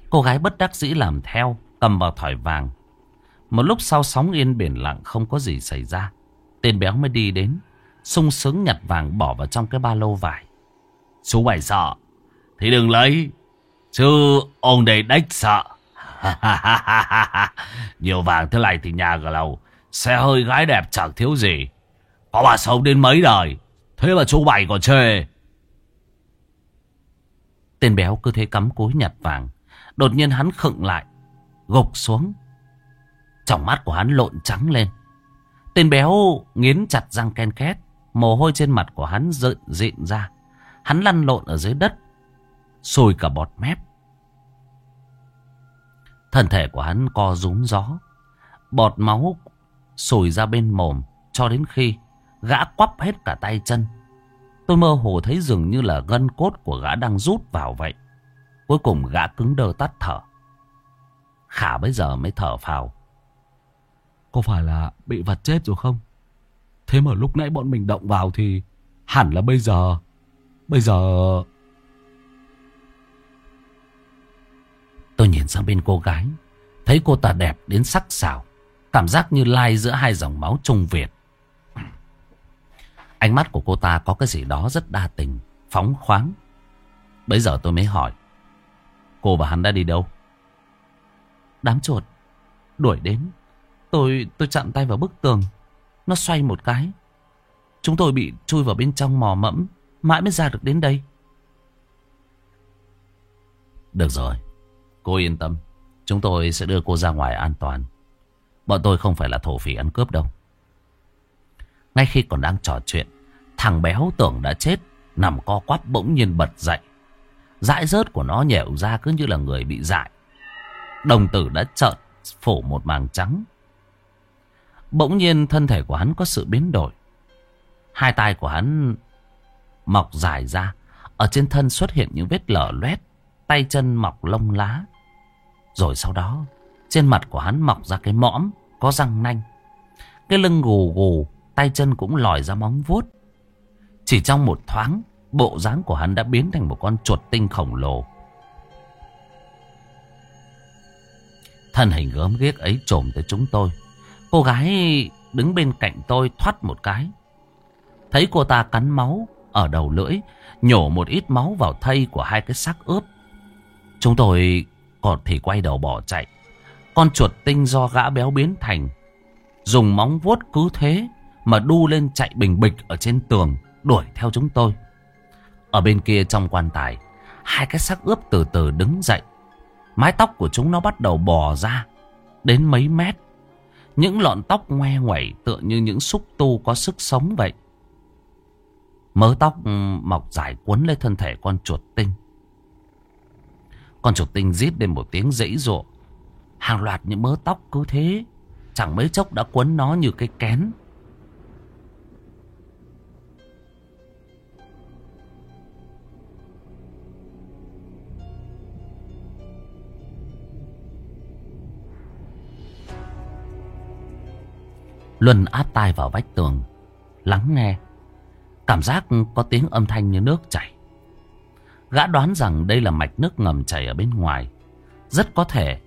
Cô gái bất đắc dĩ làm theo, Cầm vào thỏi vàng một lúc sau sóng yên biển lặng, không có gì xảy ra. Tên béo mới đi đến, sung sướng nhặt vàng bỏ vào trong cái ba lô vải. Chú bảy sợ, Thì đừng lấy. Chứ ông đây đách sợ. *laughs* Nhiều vàng thế này thì nhà gà lầu Xe hơi gái đẹp chẳng thiếu gì. Có bà sống đến mấy đời, Thế mà chú bảy còn chê. Tên béo cứ thế cắm cúi nhặt vàng. Đột nhiên hắn khựng lại, Gục xuống. Trong mắt của hắn lộn trắng lên. Tên béo nghiến chặt răng ken két, Mồ hôi trên mặt của hắn rợn rịn ra. Hắn lăn lộn ở dưới đất, Sùi cả bọt mép. Thân thể của hắn co rúm gió, Bọt máu sùi ra bên mồm Cho đến khi gã quắp hết cả tay chân. Tôi mơ hồ thấy dường như là gân cốt của gã đang rút vào vậy. Cuối cùng gã cứng đơ tắt thở. Khả bây giờ mới thở phào. Có phải là bị vật chết rồi không? Thế mà lúc nãy bọn mình động vào thì hẳn là bây giờ. Bây giờ... Tôi nhìn sang bên cô gái. Thấy cô ta đẹp đến sắc sảo. Cảm giác như lai giữa hai dòng máu Trung Việt. Ánh mắt của cô ta có cái gì đó rất đa tình, phóng khoáng. Bây giờ tôi mới hỏi. Cô và hắn đã đi đâu? Đám chuột. Đuổi đến. Tôi tôi chạm tay vào bức tường. Nó xoay một cái. Chúng tôi bị chui vào bên trong mò mẫm. Mãi mới ra được đến đây. Được rồi. Cô yên tâm. Chúng tôi sẽ đưa cô ra ngoài an toàn. Bọn tôi không phải là thổ phỉ ăn cướp đâu. Ngay khi còn đang trò chuyện. Thằng béo tưởng đã chết. Nằm co quắp bỗng nhiên bật dậy. Dãi rớt của nó nhẻo ra cứ như là người bị dại. Đồng tử đã trợn phủ một màng trắng. Bỗng nhiên thân thể của hắn có sự biến đổi. Hai tay của hắn mọc dài ra. Ở trên thân xuất hiện những vết lở loét. Tay chân mọc lông lá. Rồi sau đó, trên mặt của hắn mọc ra cái mõm, có răng nanh. Cái lưng gù gù, tay chân cũng lòi ra móng vuốt. Chỉ trong một thoáng, bộ dáng của hắn đã biến thành một con chuột tinh khổng lồ. Thân hình gớm ghiếc ấy trồm tới chúng tôi. Cô gái đứng bên cạnh tôi thoát một cái. Thấy cô ta cắn máu ở đầu lưỡi, nhổ một ít máu vào thây của hai cái xác ướp. Chúng tôi còn thì quay đầu bỏ chạy. Con chuột tinh do gã béo biến thành. Dùng móng vuốt cứ thế mà đu lên chạy bình bịch ở trên tường, đuổi theo chúng tôi. Ở bên kia trong quan tài, hai cái xác ướp từ từ đứng dậy. Mái tóc của chúng nó bắt đầu bò ra đến mấy mét. Những lọn tóc ngoe ngoẩy tựa như những xúc tu có sức sống vậy. Mớ tóc ừ, mọc dài cuốn lấy thân thể con chuột tinh. Con chuột tinh rít lên một tiếng dãy rộ. Hàng loạt những mớ tóc cứ thế. Chẳng mấy chốc đã cuốn nó như cái kén. Luân áp tai vào vách tường. Lắng nghe. Cảm giác có tiếng âm thanh như nước chảy. Gã đoán rằng đây là mạch nước ngầm chảy ở bên ngoài. Rất có thể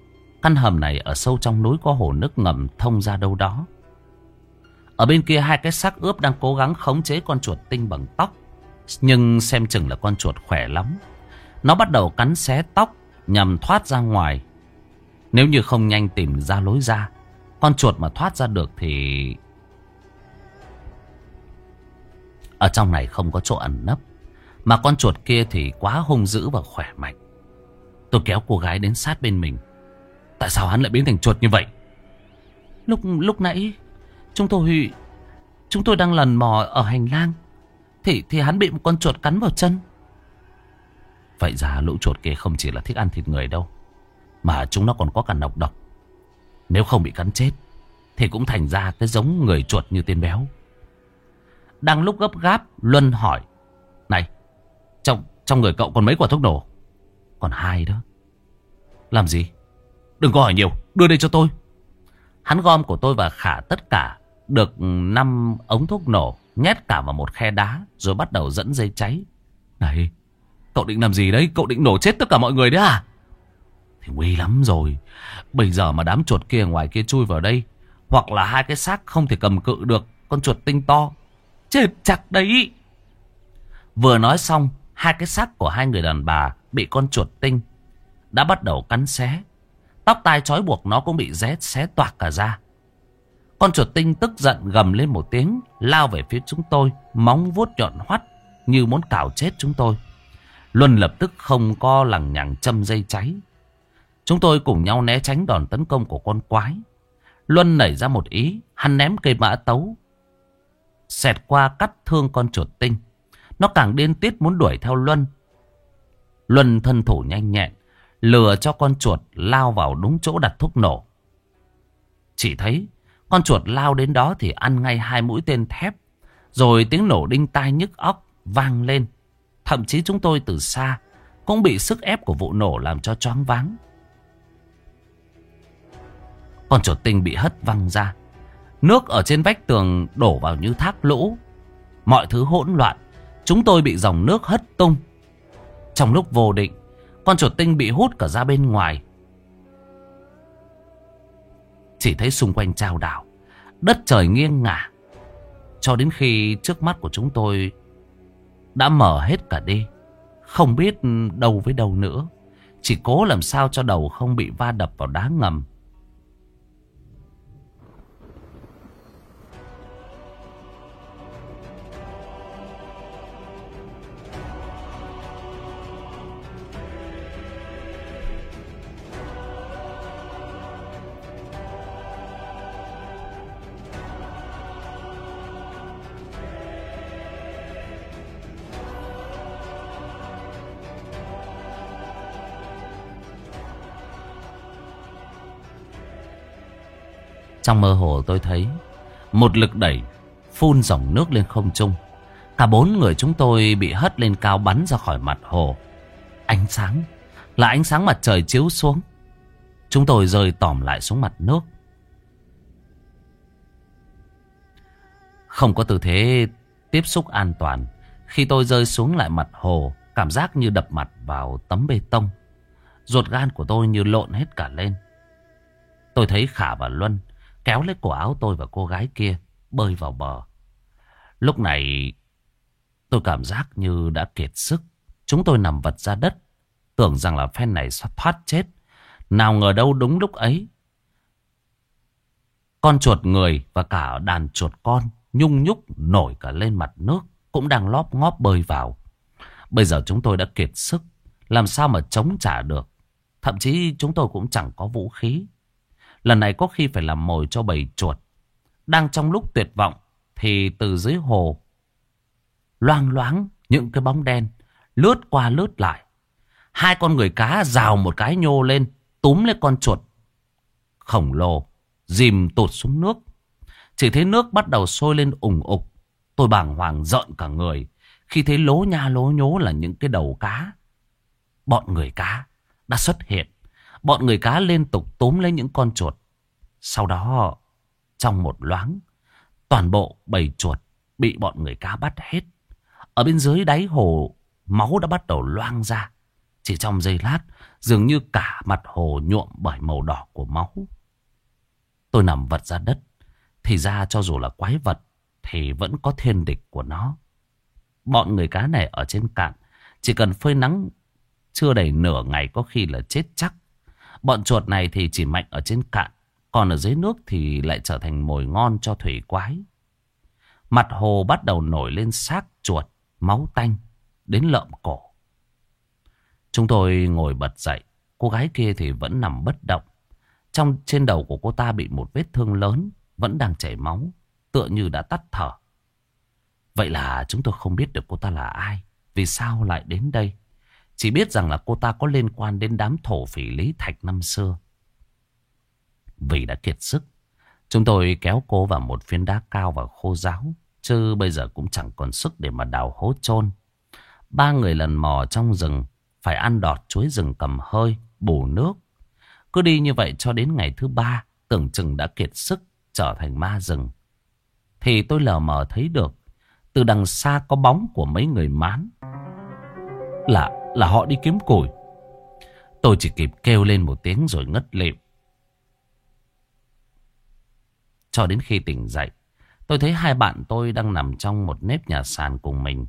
căn hầm này ở sâu trong núi có hồ nước ngầm thông ra đâu đó. Ở bên kia hai cái xác ướp đang cố gắng khống chế con chuột tinh bằng tóc. Nhưng xem chừng là con chuột khỏe lắm. Nó bắt đầu cắn xé tóc nhằm thoát ra ngoài. Nếu như không nhanh tìm ra lối ra, con chuột mà thoát ra được thì... Ở trong này không có chỗ ẩn nấp. Mà con chuột kia thì quá hung dữ và khỏe mạnh. Tôi kéo cô gái đến sát bên mình. Tại sao hắn lại biến thành chuột như vậy? Lúc lúc nãy chúng tôi chúng tôi đang lần mò ở hành lang thì thì hắn bị một con chuột cắn vào chân. Vậy ra lũ chuột kia không chỉ là thích ăn thịt người đâu, mà chúng nó còn có cả nọc độc. Nếu không bị cắn chết thì cũng thành ra cái giống người chuột như tên béo. Đang lúc gấp gáp, Luân hỏi: "Này, trong trong người cậu còn mấy quả thuốc nổ?" "Còn hai đó." "Làm gì?" Đừng có hỏi nhiều, đưa đây cho tôi. Hắn gom của tôi và Khả tất cả được 5 ống thuốc nổ, nhét cả vào một khe đá, rồi bắt đầu dẫn dây cháy. Này, cậu định làm gì đấy? Cậu định nổ chết tất cả mọi người đấy à? Thì nguy lắm rồi. Bây giờ mà đám chuột kia ngoài kia chui vào đây, hoặc là hai cái xác không thể cầm cự được con chuột tinh to. Chết chặt đấy. Vừa nói xong, hai cái xác của hai người đàn bà bị con chuột tinh đã bắt đầu cắn xé. Tóc tai trói buộc nó cũng bị rét xé toạc cả ra. Con chuột tinh tức giận gầm lên một tiếng, lao về phía chúng tôi, móng vuốt nhọn hoắt như muốn cào chết chúng tôi. Luân lập tức không co lằng nhằng châm dây cháy. Chúng tôi cùng nhau né tránh đòn tấn công của con quái. Luân nảy ra một ý, hắn ném cây mã tấu. Xẹt qua cắt thương con chuột tinh. Nó càng điên tiết muốn đuổi theo Luân. Luân thân thủ nhanh nhẹn, lừa cho con chuột lao vào đúng chỗ đặt thuốc nổ. Chỉ thấy con chuột lao đến đó thì ăn ngay hai mũi tên thép, rồi tiếng nổ đinh tai nhức óc vang lên. Thậm chí chúng tôi từ xa cũng bị sức ép của vụ nổ làm cho choáng váng. Con chuột tinh bị hất văng ra. Nước ở trên vách tường đổ vào như thác lũ. Mọi thứ hỗn loạn. Chúng tôi bị dòng nước hất tung. Trong lúc vô định, con chuột tinh bị hút cả ra bên ngoài. Chỉ thấy xung quanh trao đảo. Đất trời nghiêng ngả. Cho đến khi trước mắt của chúng tôi đã mở hết cả đi. Không biết đâu với đâu nữa. Chỉ cố làm sao cho đầu không bị va đập vào đá ngầm. Trong mơ hồ tôi thấy một lực đẩy phun dòng nước lên không trung. Cả bốn người chúng tôi bị hất lên cao bắn ra khỏi mặt hồ. Ánh sáng là ánh sáng mặt trời chiếu xuống. Chúng tôi rơi tỏm lại xuống mặt nước. Không có tư thế tiếp xúc an toàn. Khi tôi rơi xuống lại mặt hồ, cảm giác như đập mặt vào tấm bê tông. Ruột gan của tôi như lộn hết cả lên. Tôi thấy Khả và Luân kéo lấy cổ áo tôi và cô gái kia bơi vào bờ. Lúc này tôi cảm giác như đã kiệt sức. Chúng tôi nằm vật ra đất, tưởng rằng là phen này sắp thoát chết. Nào ngờ đâu đúng lúc ấy. Con chuột người và cả đàn chuột con nhung nhúc nổi cả lên mặt nước cũng đang lóp ngóp bơi vào. Bây giờ chúng tôi đã kiệt sức, làm sao mà chống trả được. Thậm chí chúng tôi cũng chẳng có vũ khí. Lần này có khi phải làm mồi cho bầy chuột. Đang trong lúc tuyệt vọng, thì từ dưới hồ, loang loáng những cái bóng đen lướt qua lướt lại. Hai con người cá rào một cái nhô lên, túm lấy con chuột khổng lồ, dìm tụt xuống nước. Chỉ thấy nước bắt đầu sôi lên ủng ục. Tôi bàng hoàng giận cả người khi thấy lố nha lố nhố là những cái đầu cá. Bọn người cá đã xuất hiện. Bọn người cá liên tục túm lấy những con chuột. Sau đó, trong một loáng, Toàn bộ bầy chuột bị bọn người cá bắt hết. Ở bên dưới đáy hồ, máu đã bắt đầu loang ra. Chỉ trong giây lát, dường như cả mặt hồ nhuộm bởi màu đỏ của máu. Tôi nằm vật ra đất. Thì ra cho dù là quái vật, thì vẫn có thiên địch của nó. Bọn người cá này ở trên cạn, chỉ cần phơi nắng chưa đầy nửa ngày có khi là chết chắc. Bọn chuột này thì chỉ mạnh ở trên cạn, còn ở dưới nước thì lại trở thành mồi ngon cho thủy quái. Mặt hồ bắt đầu nổi lên xác chuột, máu tanh, đến lợm cổ. Chúng tôi ngồi bật dậy, cô gái kia thì vẫn nằm bất động. Trong trên đầu của cô ta bị một vết thương lớn, vẫn đang chảy máu, tựa như đã tắt thở. Vậy là chúng tôi không biết được cô ta là ai, vì sao lại đến đây. Chỉ biết rằng là cô ta có liên quan đến đám thổ phỉ Lý Thạch năm xưa. Vì đã kiệt sức, chúng tôi kéo cô vào một phiến đá cao và khô ráo, chứ bây giờ cũng chẳng còn sức để mà đào hố chôn. Ba người lần mò trong rừng, phải ăn đọt chuối rừng cầm hơi, bù nước. Cứ đi như vậy cho đến ngày thứ ba, tưởng chừng đã kiệt sức, trở thành ma rừng. Thì tôi lờ mờ thấy được, từ đằng xa có bóng của mấy người mán. Là, là họ đi kiếm củi. Tôi chỉ kịp kêu lên một tiếng rồi ngất lịm. Cho đến khi tỉnh dậy, tôi thấy hai bạn tôi đang nằm trong một nếp nhà sàn cùng mình.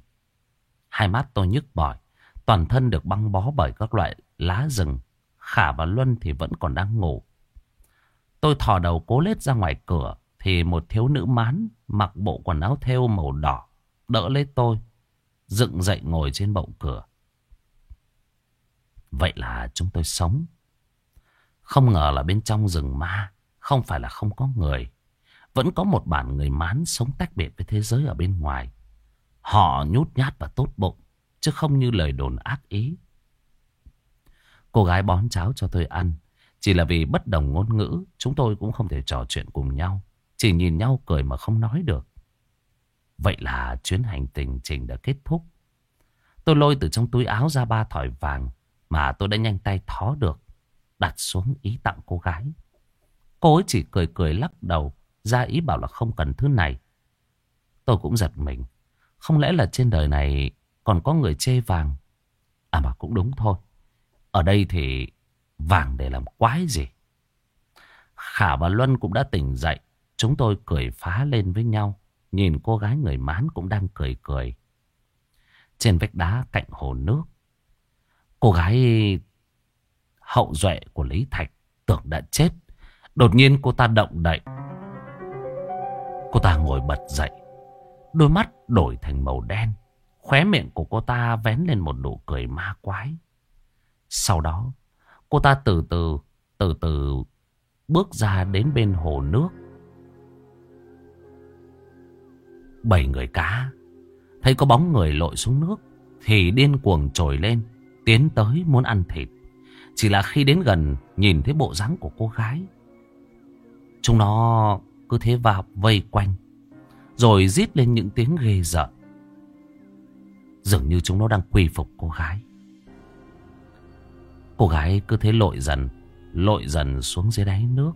Hai mắt tôi nhức bỏi, toàn thân được băng bó bởi các loại lá rừng. Khả và Luân thì vẫn còn đang ngủ. Tôi thò đầu cố lết ra ngoài cửa, thì một thiếu nữ mán mặc bộ quần áo thêu màu đỏ, đỡ lấy tôi, dựng dậy ngồi trên bậu cửa. Vậy là chúng tôi sống. Không ngờ là bên trong rừng ma, không phải là không có người. Vẫn có một bản người mán sống tách biệt với thế giới ở bên ngoài. Họ nhút nhát và tốt bụng, chứ không như lời đồn ác ý. Cô gái bón cháo cho tôi ăn. Chỉ là vì bất đồng ngôn ngữ, chúng tôi cũng không thể trò chuyện cùng nhau. Chỉ nhìn nhau cười mà không nói được. Vậy là chuyến hành trình trình đã kết thúc. Tôi lôi từ trong túi áo ra ba thỏi vàng mà tôi đã nhanh tay thó được. Đặt xuống ý tặng cô gái. Cô ấy chỉ cười cười lắc đầu, ra ý bảo là không cần thứ này. Tôi cũng giật mình. Không lẽ là trên đời này còn có người chê vàng? À mà cũng đúng thôi. Ở đây thì vàng để làm quái gì? Khả và Luân cũng đã tỉnh dậy. Chúng tôi cười phá lên với nhau. Nhìn cô gái người mán cũng đang cười cười. Trên vách đá cạnh hồ nước. Cô gái hậu duệ của Lý Thạch tưởng đã chết. Đột nhiên cô ta động đậy. Cô ta ngồi bật dậy. Đôi mắt đổi thành màu đen. Khóe miệng của cô ta vén lên một nụ cười ma quái. Sau đó, cô ta từ từ, từ từ bước ra đến bên hồ nước. Bảy người cá, thấy có bóng người lội xuống nước, thì điên cuồng trồi lên, tiến tới muốn ăn thịt. Chỉ là khi đến gần, nhìn thấy bộ dáng của cô gái. Chúng nó cứ thế vào vây quanh, rồi rít lên những tiếng ghê rợn. Dường như chúng nó đang quy phục cô gái. Cô gái cứ thế lội dần, lội dần xuống dưới đáy nước.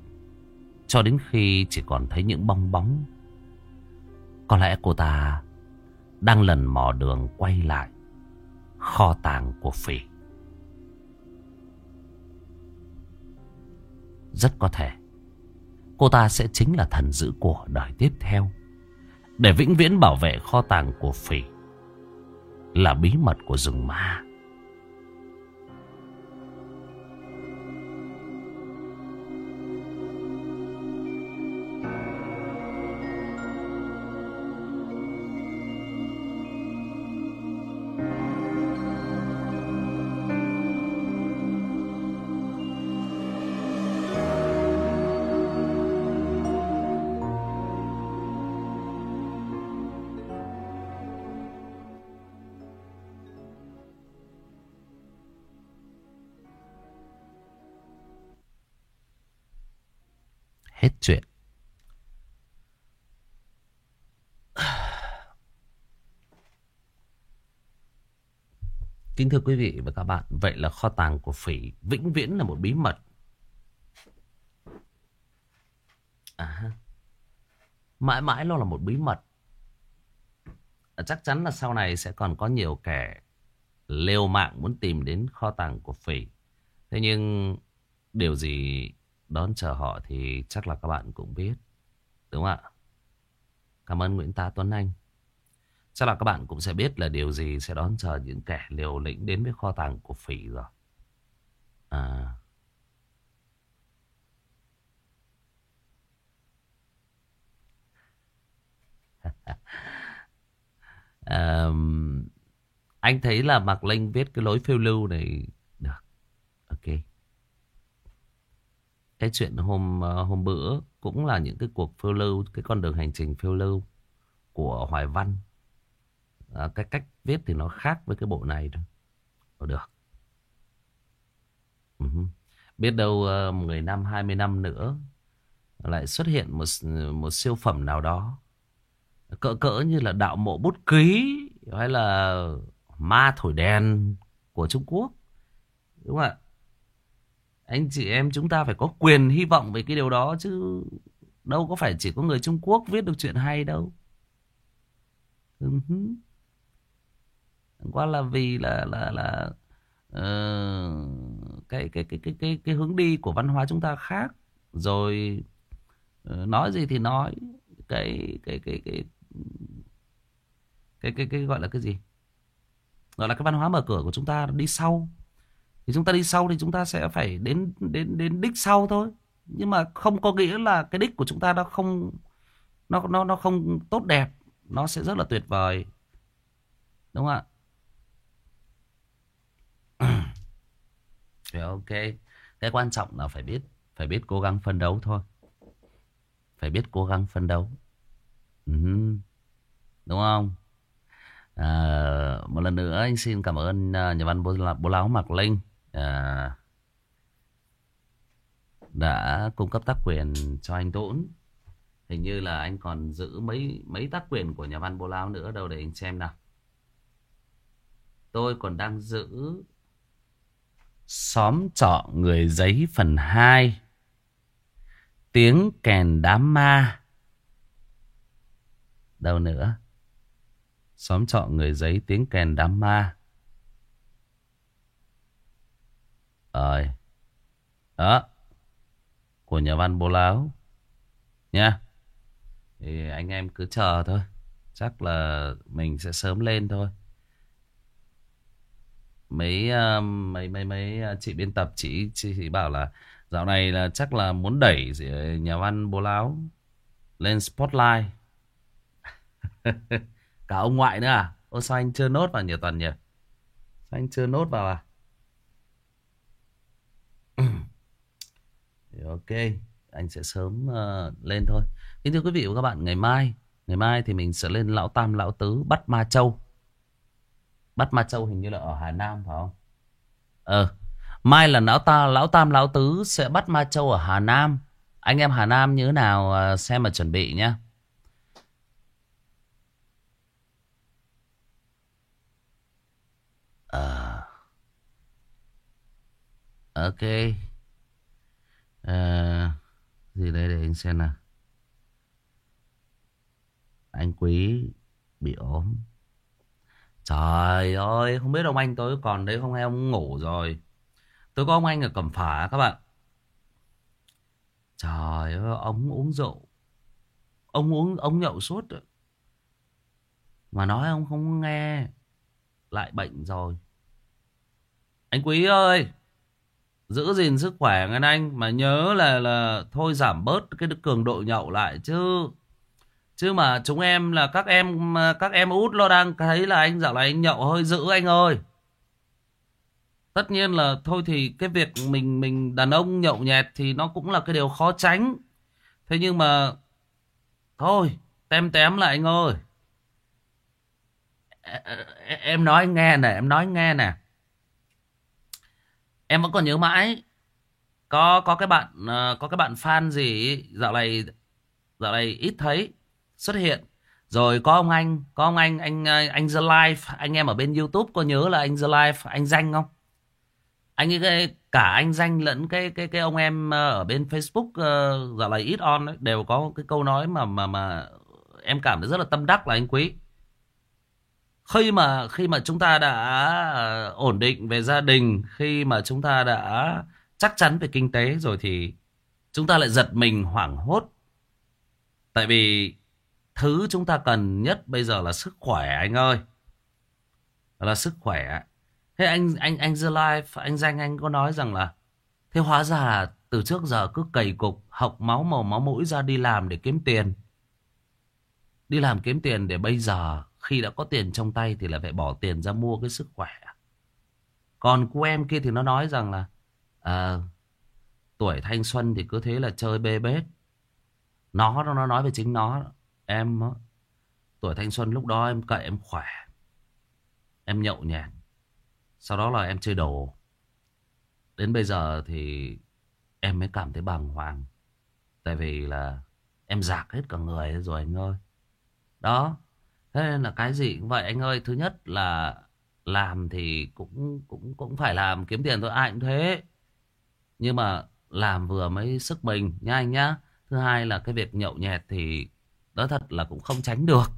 Cho đến khi chỉ còn thấy những bong bóng. Có lẽ cô ta đang lần mò đường quay lại kho tàng của phỉ. Rất có thể, cô ta sẽ chính là thần dữ của đời tiếp theo. Để vĩnh viễn bảo vệ kho tàng của phỉ là bí mật của rừng ma. Kính thưa quý vị và các bạn, vậy là kho tàng của phỉ vĩnh viễn là một bí mật. À, Mãi mãi nó là một bí mật. À, chắc chắn là sau này sẽ còn có nhiều kẻ lêu mạng muốn tìm đến kho tàng của phỉ. Thế nhưng điều gì đón chờ họ thì chắc là các bạn cũng biết. Đúng không ạ? Cảm ơn Nguyễn Tá Tuấn Anh. Chắc là các bạn cũng sẽ biết là điều gì sẽ đón chờ những kẻ liều lĩnh đến với kho tàng của phỉ rồi. À... *laughs* um, anh thấy là Mạc Linh viết cái lối phiêu lưu này được. Ok. Cái chuyện hôm ờ, hôm bữa cũng là những cái cuộc phiêu lưu, cái con đường hành trình phiêu lưu của Hoài Văn. À, cái cách viết thì nó khác với cái bộ này thôi. Ờ, được. Ừ uh -huh. Biết đâu uh, 10 năm, 20 năm nữa lại xuất hiện một một siêu phẩm nào đó cỡ cỡ như là đạo mộ bút ký hay là ma thổi đèn của Trung Quốc. Đúng không ạ? Anh chị em chúng ta phải có quyền hy vọng về cái điều đó chứ đâu có phải chỉ có người Trung Quốc viết được chuyện hay đâu. Ừ qua là vì là là là uh, cái, cái cái cái cái cái hướng đi của văn hóa chúng ta khác. Rồi uh, nói gì thì nói. Cái cái cái cái cái cái cái gọi là cái gì? Gọi là cái văn hóa mở cửa của chúng ta đi sau. Thì chúng ta đi sau thì chúng ta sẽ phải đến đến đến đích sau thôi. Nhưng mà không có nghĩa là cái đích của chúng ta nó không nó nó nó không tốt đẹp. Nó sẽ rất là tuyệt vời. Đúng không ạ? Thì ok cái quan trọng là phải biết phải biết cố gắng phân đấu thôi phải biết cố gắng phân đấu ừ. đúng không À, một lần nữa anh xin cảm ơn à, nhà văn bố, bố láo Mạc Linh à, đã cung cấp tác quyền cho anh Tuấn. Hình như là anh còn giữ mấy mấy tác quyền của nhà văn bố láo nữa đâu để anh xem nào. Tôi còn đang giữ xóm trọ người giấy phần 2 tiếng kèn đám ma đâu nữa Xóm trọ người giấy tiếng kèn đám ma. Rồi. Đó. Của nhà văn bố láo. Nha. Thì anh em cứ chờ thôi. Chắc là mình sẽ sớm lên thôi. Ờ, mấy mấy mấy mấy chị biên tập chỉ chị, chị bảo là dạo này là chắc là muốn đẩy ờ, nhà văn bố láo lên spotlight. *laughs* Cả ông ngoại nữa à? Ô sao anh chưa nốt vào nhiều tuần nhỉ? Sao anh chưa nốt vào à? *clears throat* Ok, anh sẽ sớm uh, lên thôi. Kính thưa quý vị và các bạn, ngày mai, ngày mai thì mình sẽ lên Lão Tam Lão Tứ bắt Ma Châu. Bắt Ma Châu hình như là ở Hà Nam phải không? Ờ, mai là Lão Ta Lão Tam Lão Tứ sẽ bắt Ma Châu ở Hà Nam. Anh em Hà Nam như thế nào à, xem mà chuẩn bị nhé. À. Ờ. Ok. À, gì đây để anh xem nào. Anh Quý bị ốm. Trời ơi, không biết ông anh tôi còn đấy không hay ông ngủ rồi. Tôi có ông anh ở Cẩm Phả các bạn. Trời ơi, ông uống rượu. Ông uống, ông nhậu suốt. Mà nói ông không nghe lại bệnh rồi. Anh Quý ơi, giữ gìn sức khỏe ngân anh mà nhớ là là thôi giảm bớt cái cường độ nhậu lại chứ. Chứ mà chúng em là các em các em út lo đang thấy là anh dạo này anh nhậu hơi dữ anh ơi. Tất nhiên là thôi thì cái việc mình mình đàn ông nhậu nhẹt thì nó cũng là cái điều khó tránh. Thế nhưng mà thôi, tem tém lại anh ơi em nói anh nghe nè em nói anh nghe nè em vẫn còn nhớ mãi có có cái bạn ờ, có cái bạn fan gì dạo này dạo này ít thấy xuất hiện. Rồi có ông anh có ông anh anh ờ, anh The Life. Anh em ở bên YouTube có nhớ là anh The Life anh danh không? Anh ấy cái, cả anh danh lẫn cái cái cái ông em ờ, ở bên Facebook uh, gọi là ít on ấy, đều có cái câu nói mà mà mà em cảm thấy rất là tâm đắc là anh quý. Khi mà khi mà chúng ta đã ổn định về gia đình khi mà chúng ta đã chắc chắn về kinh tế rồi thì chúng ta lại giật mình hoảng hốt. Tại vì thứ chúng ta cần nhất bây giờ là sức khỏe anh ơi là sức khỏe thế anh anh anh The Life anh danh anh có nói rằng là thế hóa ra là từ trước giờ cứ cầy cục học máu màu máu mũi ra đi làm để kiếm tiền đi làm kiếm tiền để bây giờ khi đã có tiền trong tay thì lại phải bỏ tiền ra mua cái sức khỏe. Còn cô em kia thì nó nói rằng là à, tuổi thanh xuân thì cứ thế là chơi bê bết. Nó nó nói về chính nó. Em tuổi thanh xuân lúc đó em cậy em khỏe. Em nhậu nhẹt. Sau đó là em chơi đồ. Đến bây giờ thì em mới cảm thấy bàng hoàng. Tại vì là em giạc hết cả người rồi anh ơi. Đó. Thế nên là cái gì cũng vậy anh ơi. Thứ nhất là làm thì cũng cũng cũng phải làm, kiếm tiền thôi. Ai cũng thế. Nhưng mà làm vừa mới sức mình nha anh nhá. Thứ hai là cái việc nhậu nhẹt thì đó thật là cũng không tránh được.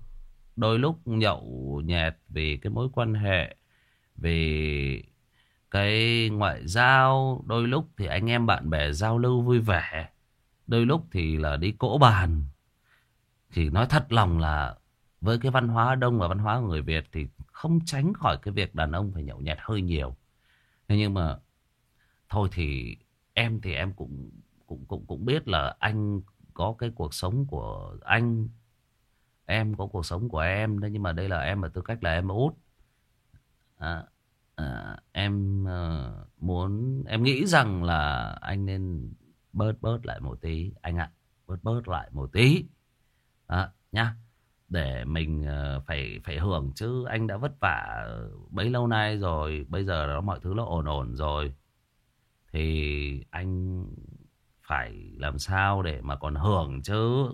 Đôi lúc nhậu nhẹt vì cái mối quan hệ, vì cái ngoại giao, đôi lúc thì anh em bạn bè giao lưu vui vẻ, đôi lúc thì là đi cỗ bàn. Thì nói thật lòng là với cái văn hóa Đông và văn hóa của người Việt thì không tránh khỏi cái việc đàn ông phải nhậu nhẹt hơi nhiều. Thế nhưng mà thôi thì em thì em cũng cũng cũng cũng biết là anh có cái cuộc sống của anh, em có cuộc sống của em, nhưng mà đây là em ở tư cách là em út. À, à, em à, muốn em nghĩ rằng là anh nên bớt bớt lại một tí anh ạ, bớt bớt lại một tí. À, nhá để mình ờ, phải phải hưởng chứ anh đã vất vả bấy lâu nay rồi bây giờ đó mọi thứ nó ổn ổn rồi thì anh phải làm sao để mà còn hưởng chứ?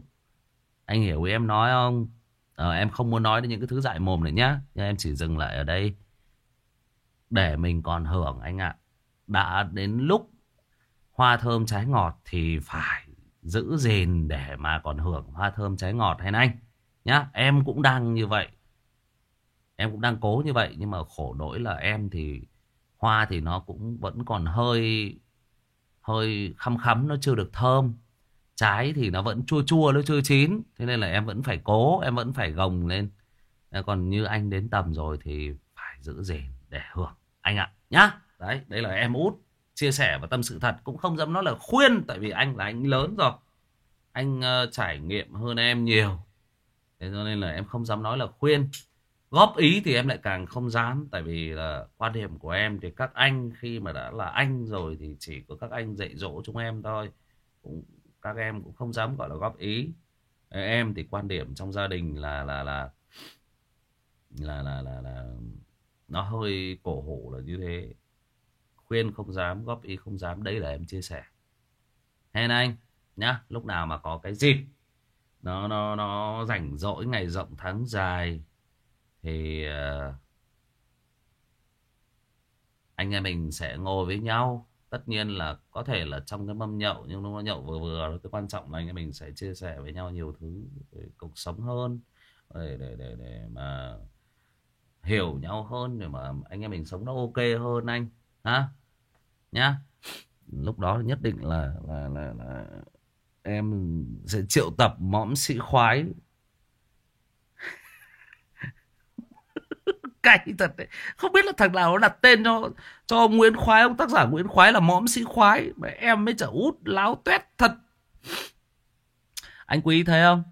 Anh hiểu ý em nói không? À, em không muốn nói đến những cái thứ dại mồm nữa nhá. Nhưng em chỉ dừng lại ở đây. Để mình còn hưởng anh ạ. Đã đến lúc hoa thơm trái ngọt thì phải giữ gìn để mà còn hưởng hoa thơm trái ngọt hay anh. Nhá em cũng đang như vậy. Em cũng đang cố như vậy nhưng mà khổ nỗi là em thì hoa thì nó cũng vẫn còn hơi hơi khăm khắm nó chưa được thơm. Trái thì nó vẫn chua chua nó chưa chín. Thế nên là em vẫn phải cố em vẫn phải gồng lên. Còn như anh đến tầm rồi thì phải giữ gìn để hưởng. Anh ạ nhá. Đấy đây là em út chia sẻ và tâm sự thật. Cũng không dám nói là khuyên tại vì anh là anh lớn rồi. Anh uh, trải nghiệm hơn em nhiều. Thế cho nên là em không dám nói là khuyên. Góp ý thì em lại càng không dám. Tại vì là quan điểm của em thì các anh khi mà đã là anh rồi thì chỉ có các anh dạy dỗ chúng em thôi. Cũng, các em cũng không dám gọi là góp ý. Ờ, em thì quan điểm trong gia đình là là là là là là, là nó hơi cổ hủ là như thế. Khuyên không dám, góp ý không dám. Đấy là em chia sẻ. Hẹn anh nhá. Lúc nào mà có cái dịp nó nó nó rảnh rỗi ngày rộng tháng dài thì uh, anh em mình sẽ ngồi với nhau. Tất nhiên là có thể là trong cái mâm nhậu nhưng nó nhậu vừa vừa cái quan trọng là anh em mình sẽ chia sẻ với nhau nhiều thứ về cuộc sống hơn để để để để mà hiểu nhau hơn để mà anh em mình sống nó ok hơn anh ha? Nhá. Lúc đó nhất định là là là, là em sẽ triệu tập mõm sĩ khoái cay thật đấy. Không biết là thằng nào nó đặt tên cho cho Nguyễn Khoái, ông tác giả Nguyễn Khoái là mõm sĩ khoái. Mà em mới trở út, láo tuét thật. Anh quý thấy không?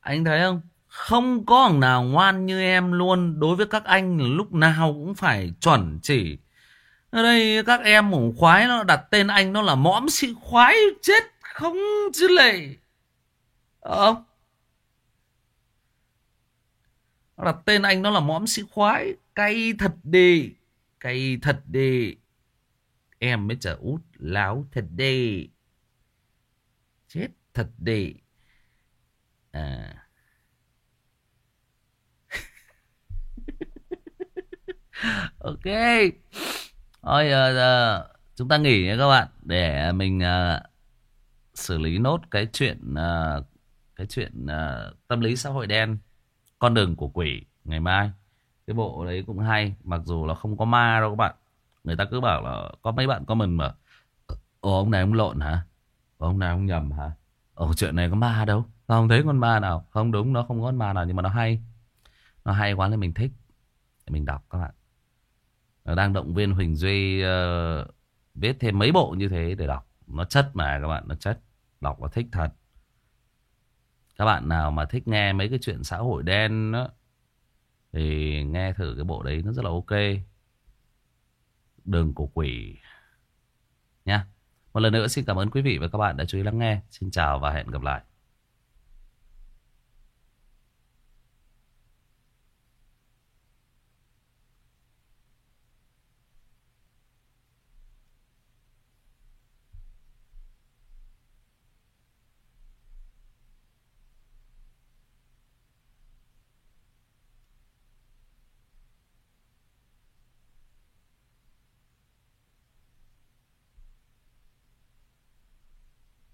Anh thấy không? Không có thằng nào ngoan như em luôn. Đối với các anh lúc nào cũng phải chuẩn chỉ. Ở đây các em ủng khoái nó đặt tên anh nó là mõm sĩ khoái. Chết không chứ lệ. Ờ đặt tên anh nó là mõm sĩ khoái. Cay thật đi cay thật đi em mới chở út láo thật đi chết thật đi à. *laughs* Ok. Thôi giờ uh, chúng ta nghỉ nha các bạn. Để mình uh, xử lý nốt cái chuyện uh, cái chuyện uh, tâm lý xã hội đen con đường của quỷ ngày mai. Cái bộ đấy cũng hay mặc dù là không có ma đâu các bạn. Người ta cứ bảo là có mấy bạn comment mà ồ ông này ông lộn hả? Ồ, ông này ông nhầm hả? Ồ chuyện này có ma đâu. Không thấy con ma nào? Không đúng nó không có con ma nào nhưng mà nó hay. Nó hay quá nên mình thích. Mình đọc các bạn. Nó đang động viên Huỳnh Duy uh, viết thêm mấy bộ như thế để đọc. Nó chất mà các bạn nó chất. Đọc và thích thật các bạn nào mà thích nghe mấy cái chuyện xã hội đen đó, thì nghe thử cái bộ đấy nó rất là ok. Đường của quỷ. Nha. Một lần nữa xin cảm ơn quý vị và các bạn đã chú ý lắng nghe. Xin chào và hẹn gặp lại.